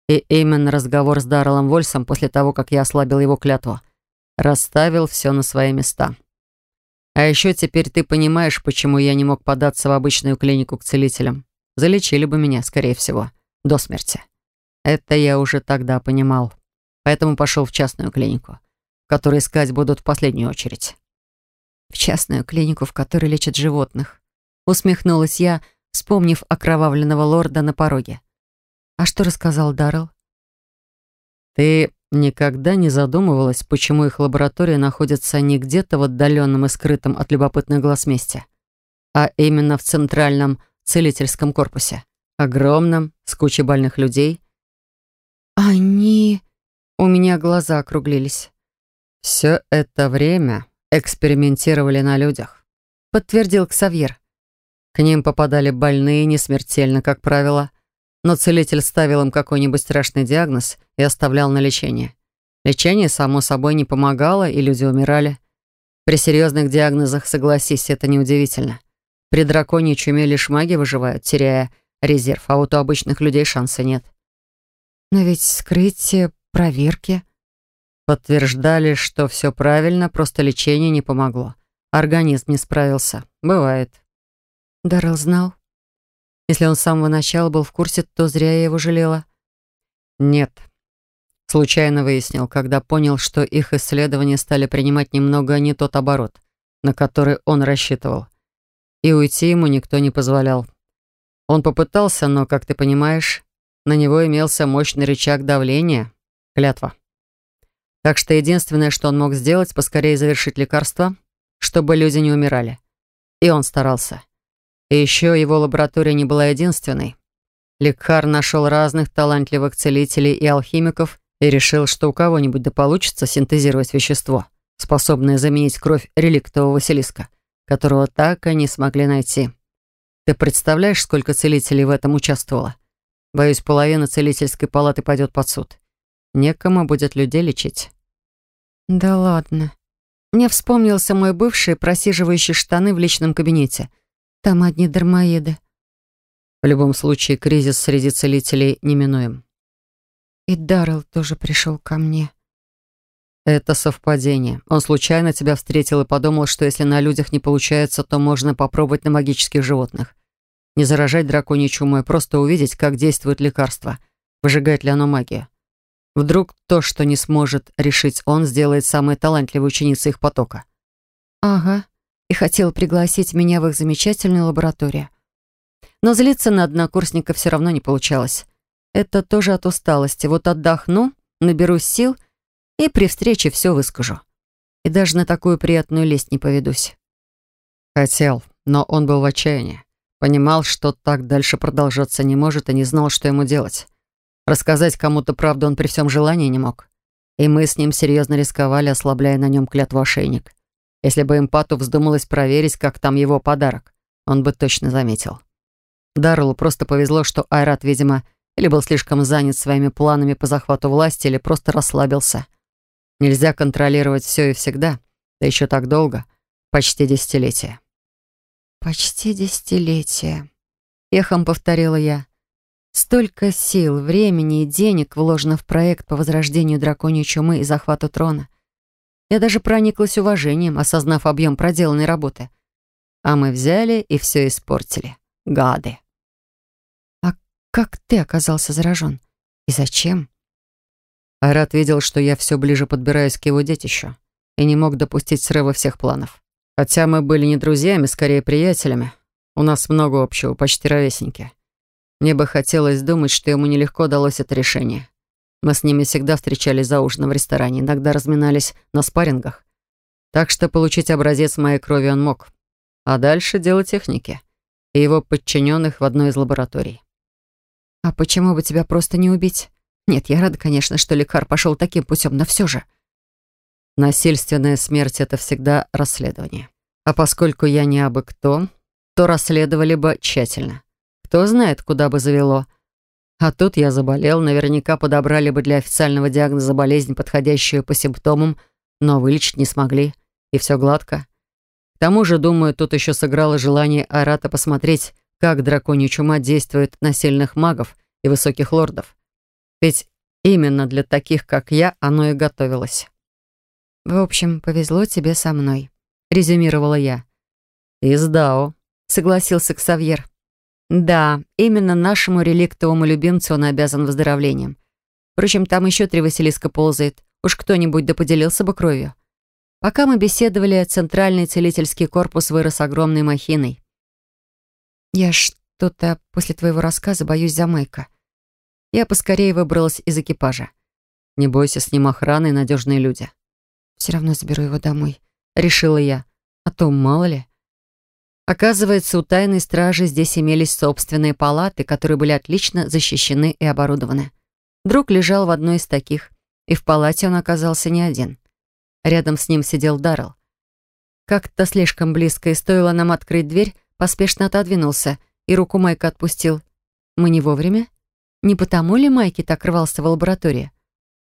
И именно разговор с Дарлом Вольсом после того, как я ослабил его клятву, расставил все на свои места. А еще теперь ты понимаешь, почему я не мог податься в обычную клинику к целителям. Залечили бы меня, скорее всего, до смерти. Это я уже тогда понимал. Поэтому пошел в частную клинику, в которой искать будут в последнюю очередь. В частную клинику, в которой лечат животных. Усмехнулась я, вспомнив окровавленного лорда на пороге. А что рассказал Даррелл? Ты никогда не задумывалась, почему их лаборатория находится не где-то в отдаленном и скрытом от любопытных глаз месте, а именно в центральном целительском корпусе, огромном, с кучей больных людей «Они...» У меня глаза округлились. «Все это время экспериментировали на людях», — подтвердил Ксавьер. К ним попадали больные не смертельно, как правило, но целитель ставил им какой-нибудь страшный диагноз и оставлял на лечение. Лечение, само собой, не помогало, и люди умирали. При серьезных диагнозах, согласись, это неудивительно. При драконьей чуме лишь маги выживают, теряя резерв, а вот у обычных людей шанса нет. Но ведь скрытие, проверки... Подтверждали, что все правильно, просто лечение не помогло. Организм не справился. Бывает. Даррелл знал? Если он с самого начала был в курсе, то зря я его жалела. Нет. Случайно выяснил, когда понял, что их исследования стали принимать немного не тот оборот, на который он рассчитывал. И уйти ему никто не позволял. Он попытался, но, как ты понимаешь, на него имелся мощный рычаг давления — клятва. Так что единственное, что он мог сделать, поскорее завершить лекарство, чтобы люди не умирали. И он старался. И еще его лаборатория не была единственной. Лекхар нашел разных талантливых целителей и алхимиков и решил, что у кого-нибудь да получится синтезировать вещество, способное заменить кровь реликтового Василиска, которого так и не смогли найти. Ты представляешь, сколько целителей в этом участвовало? Боюсь, половина целительской палаты пойдет под суд. Некому будет людей лечить. Да ладно. Мне вспомнился мой бывший, просиживающий штаны в личном кабинете. Там одни дармоеды. В любом случае, кризис среди целителей неминуем. И Даррелл тоже пришел ко мне. Это совпадение. Он случайно тебя встретил и подумал, что если на людях не получается, то можно попробовать на магических животных. Не заражать драконьей чумой, просто увидеть, как действует лекарство, выжигает ли оно магию. Вдруг то, что не сможет решить он, сделает самой талантливой ученицей их потока. Ага, и хотел пригласить меня в их замечательную лабораторию. Но злиться на однокурсника все равно не получалось. Это тоже от усталости. Вот отдохну, наберусь сил и при встрече все выскажу. И даже на такую приятную лесть не поведусь. Хотел, но он был в отчаянии. Понимал, что так дальше продолжаться не может и не знал, что ему делать. Рассказать кому-то правду он при всем желании не мог. И мы с ним серьезно рисковали, ослабляя на нем клятву ошейник. Если бы эмпату вздумалось проверить, как там его подарок, он бы точно заметил. Дарлу просто повезло, что Айрат, видимо, или был слишком занят своими планами по захвату власти, или просто расслабился. Нельзя контролировать все и всегда, да еще так долго, почти десятилетие. «Почти десятилетие», — эхом повторила я. Столько сил, времени и денег вложено в проект по возрождению драконьей чумы и захвату трона. Я даже прониклась уважением, осознав объем проделанной работы. А мы взяли и все испортили. Гады. «А как ты оказался заражен? И зачем?» Айрат видел, что я все ближе подбираюсь к его детищу и не мог допустить срыва всех планов. Хотя мы были не друзьями, скорее приятелями. У нас много общего, почти ровесники. Мне бы хотелось думать, что ему нелегко далось это решение. Мы с ними всегда встречались за ужином в ресторане, иногда разминались на спаррингах. Так что получить образец моей крови он мог. А дальше дело техники и его подчиненных в одной из лабораторий. «А почему бы тебя просто не убить?» Нет, я рада, конечно, что лекар пошел таким путем, но все же. Насильственная смерть — это всегда расследование. А поскольку я не абы кто, то расследовали бы тщательно. Кто знает, куда бы завело. А тут я заболел, наверняка подобрали бы для официального диагноза болезнь, подходящую по симптомам, но вылечить не смогли. И все гладко. К тому же, думаю, тут еще сыграло желание Арата посмотреть, как драконья чума действует на сильных магов и высоких лордов. Ведь именно для таких, как я, оно и готовилось. «В общем, повезло тебе со мной», — резюмировала я. «Издао», — согласился Ксавьер. «Да, именно нашему реликтовому любимцу он обязан выздоровлением. Впрочем, там еще три Василиска ползает. Уж кто-нибудь да поделился бы кровью. Пока мы беседовали, центральный целительский корпус вырос огромной махиной. Я что-то после твоего рассказа боюсь за Майка. Я поскорее выбралась из экипажа. «Не бойся, с ним охраны и надежные люди». «Все равно заберу его домой», — решила я. «А то мало ли». Оказывается, у тайной стражи здесь имелись собственные палаты, которые были отлично защищены и оборудованы. Друг лежал в одной из таких, и в палате он оказался не один. Рядом с ним сидел Даррелл. Как-то слишком близко, и стоило нам открыть дверь, поспешно отодвинулся и руку Майка отпустил. Мы не вовремя? Не потому ли Майки так рвался в лаборатории?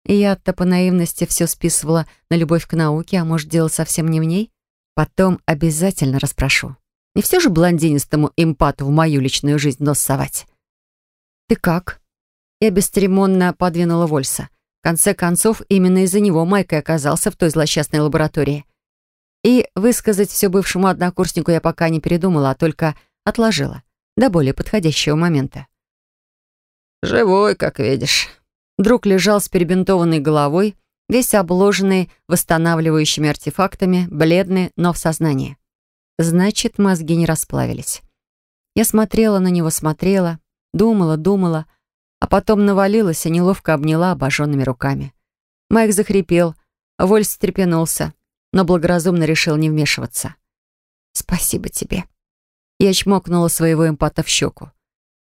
Я-то по наивности все списывала на любовь к науке, а может, дело совсем не в ней? Потом обязательно расспрошу. Не все же блондинистому импату в мою личную жизнь нос совать. «Ты как?» Я бесцеремонно подвинула Вольса. В конце концов, именно из-за него Майка оказался в той злосчастной лаборатории. И высказать все бывшему однокурснику я пока не передумала, а только отложила до более подходящего момента. «Живой, как видишь». Друг лежал с перебинтованной головой, весь обложенный восстанавливающими артефактами, бледный, но в сознании. Значит, мозги не расплавились. Я смотрела на него, смотрела, думала, думала, а потом навалилась и неловко обняла обожженными руками. Майк захрипел, Вольс встрепенулся, но благоразумно решил не вмешиваться. «Спасибо тебе». Я чмокнула своего эмпата в щеку.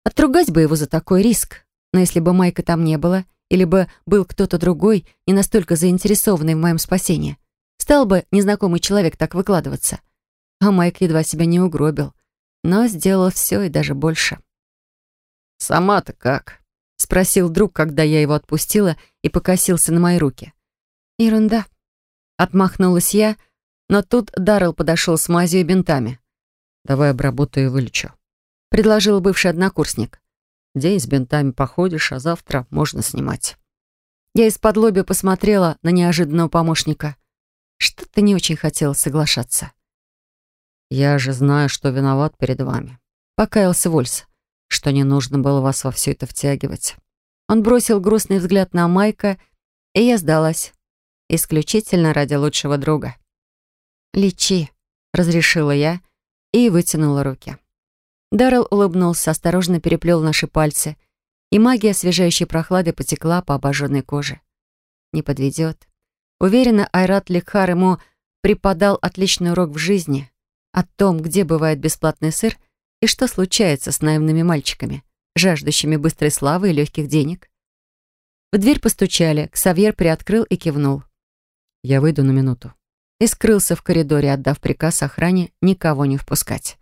Отругать бы его за такой риск. Но если бы Майка там не было, или бы был кто-то другой, не настолько заинтересованный в моем спасении, стал бы незнакомый человек так выкладываться. А Майк едва себя не угробил, но сделал все и даже больше. «Сама-то как?» — спросил друг, когда я его отпустила и покосился на мои руки. «Ерунда». Отмахнулась я, но тут Даррелл подошел с мазью и бинтами. «Давай обработаю и вылечу» предложил бывший однокурсник. День с бинтами походишь, а завтра можно снимать. Я из-под лоби посмотрела на неожиданного помощника. Что-то не очень хотел соглашаться. «Я же знаю, что виноват перед вами», — покаялся Вольс, «что не нужно было вас во все это втягивать». Он бросил грустный взгляд на Майка, и я сдалась. Исключительно ради лучшего друга. «Лечи», — разрешила я и вытянула руки. Даррелл улыбнулся, осторожно переплел наши пальцы, и магия освежающей прохлады потекла по обожженной коже. Не подведет. Уверена, Айрат Лекхар ему преподал отличный урок в жизни о том, где бывает бесплатный сыр и что случается с наивными мальчиками, жаждущими быстрой славы и легких денег. В дверь постучали, Ксавьер приоткрыл и кивнул. «Я выйду на минуту». И скрылся в коридоре, отдав приказ охране никого не впускать.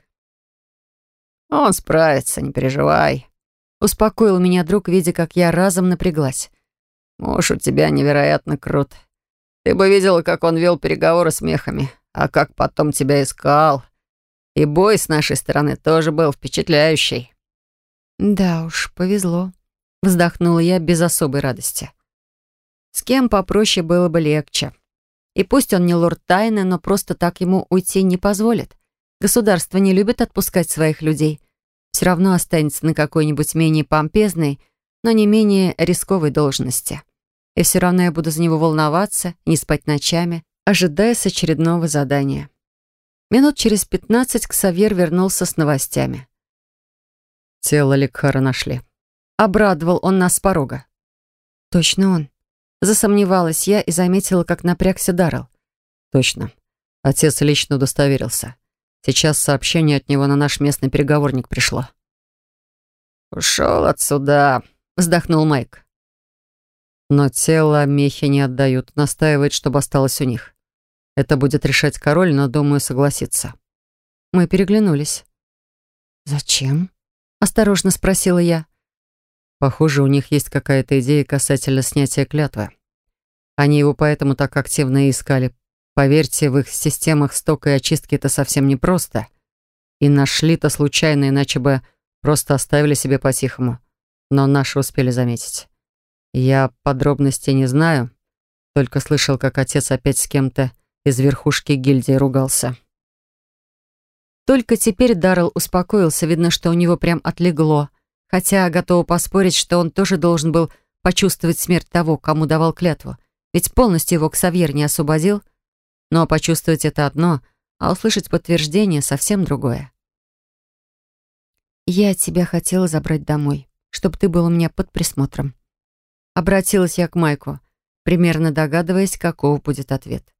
«Он справится, не переживай», — успокоил меня друг, видя, как я разом напряглась. «Муж у тебя невероятно крут. Ты бы видела, как он вел переговоры с мехами, а как потом тебя искал. И бой с нашей стороны тоже был впечатляющий». Да уж, повезло. Вздохнула я без особой радости. С кем попроще было бы легче. И пусть он не лорд тайны, но просто так ему уйти не позволит. Государство не любит отпускать своих людей. Все равно останется на какой-нибудь менее помпезной, но не менее рисковой должности. И все равно я буду за него волноваться, не спать ночами, ожидая с очередного задания. Минут через пятнадцать Ксавьер вернулся с новостями. «Тело Лекхара нашли». Обрадовал он нас с порога. «Точно он». Засомневалась я и заметила, как напрягся Даррелл. «Точно. Отец лично удостоверился. Сейчас сообщение от него на наш местный переговорник пришло». «Ушел отсюда», — вздохнул Майк. Но тело мехи не отдают, настаивает, чтобы осталось у них. Это будет решать король, но, думаю, согласится. Мы переглянулись. «Зачем?» — осторожно спросила я. Похоже, у них есть какая-то идея касательно снятия клятвы. Они его поэтому так активно искали. Поверьте, в их системах стока и очистки это совсем непросто. И нашли-то случайно, иначе бы просто оставили себе по-тихому. Но наши успели заметить. Я подробностей не знаю, только слышал, как отец опять с кем-то из верхушки гильдии ругался. Только теперь Даррелл успокоился, видно, что у него прям отлегло, хотя готова поспорить, что он тоже должен был почувствовать смерть того, кому давал клятву, ведь полностью его Ксавьер не освободил, но почувствовать это одно, а услышать подтверждение совсем другое. «Я тебя хотела забрать домой, чтобы ты был у меня под присмотром». Обратилась я к Майку, примерно догадываясь, каков будет ответ.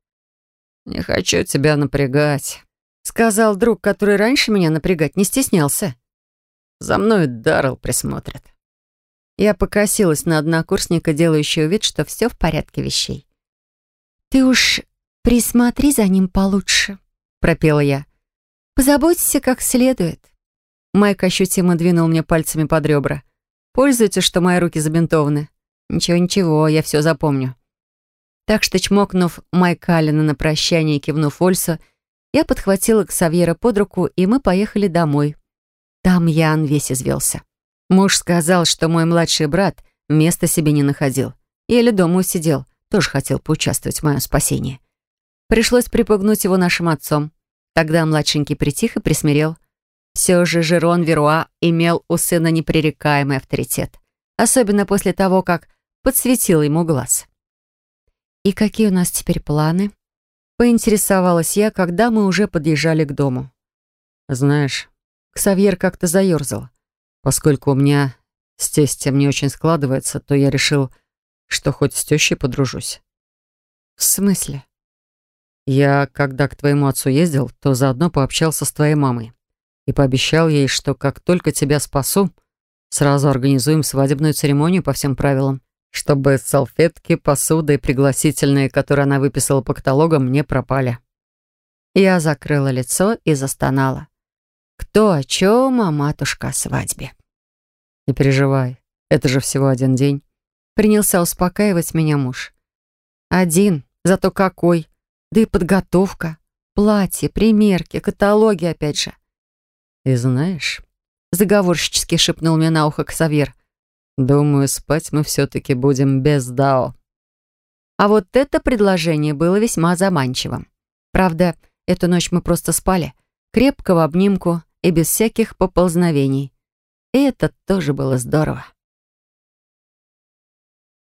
«Не хочу тебя напрягать», — сказал друг, который раньше меня напрягать не стеснялся. «За мной Даррелл присмотрит». Я покосилась на однокурсника, делающего вид, что все в порядке вещей. «Ты уж присмотри за ним получше», — пропела я. «Позаботься как следует». Майк ощутимо двинул мне пальцами под ребра. «Пользуйтесь, что мои руки забинтованы. Ничего-ничего, я все запомню». Так что, чмокнув Майка Аллена на прощание и кивнув Ольсу, я подхватила Ксавьера под руку, и мы поехали домой. Там Ян весь извелся. Муж сказал, что мой младший брат места себе не находил. Еле дома усидел, тоже хотел поучаствовать в моем спасении. Пришлось припугнуть его нашим отцом. Тогда младшенький притих и присмирел. Все же Жерон Веруа имел у сына непререкаемый авторитет. Особенно после того, как подсветил ему глаз. «И какие у нас теперь планы?» Поинтересовалась я, когда мы уже подъезжали к дому. «Знаешь, Ксавьер как-то заерзал. Поскольку у меня с тестем не очень складывается, то я решил, что хоть с тещей подружусь». «В смысле?» «Я, когда к твоему отцу ездил, то заодно пообщался с твоей мамой и пообещал ей, что как только тебя спасу, сразу организуем свадебную церемонию по всем правилам чтобы салфетки, посуда и пригласительные, которые она выписала по каталогам, не пропали. Я закрыла лицо и застонала. Кто о чем, а матушка о свадьбе? Не переживай, это же всего один день. Принялся успокаивать меня муж. Один, зато какой. Да и подготовка. Платье, примерки, каталоги опять же. И знаешь, заговорщически шепнул мне на ухо Ксавьер, Думаю, спать мы все-таки будем без Дао. А вот это предложение было весьма заманчивым. Правда, эту ночь мы просто спали, крепко в обнимку и без всяких поползновений. И это тоже было здорово.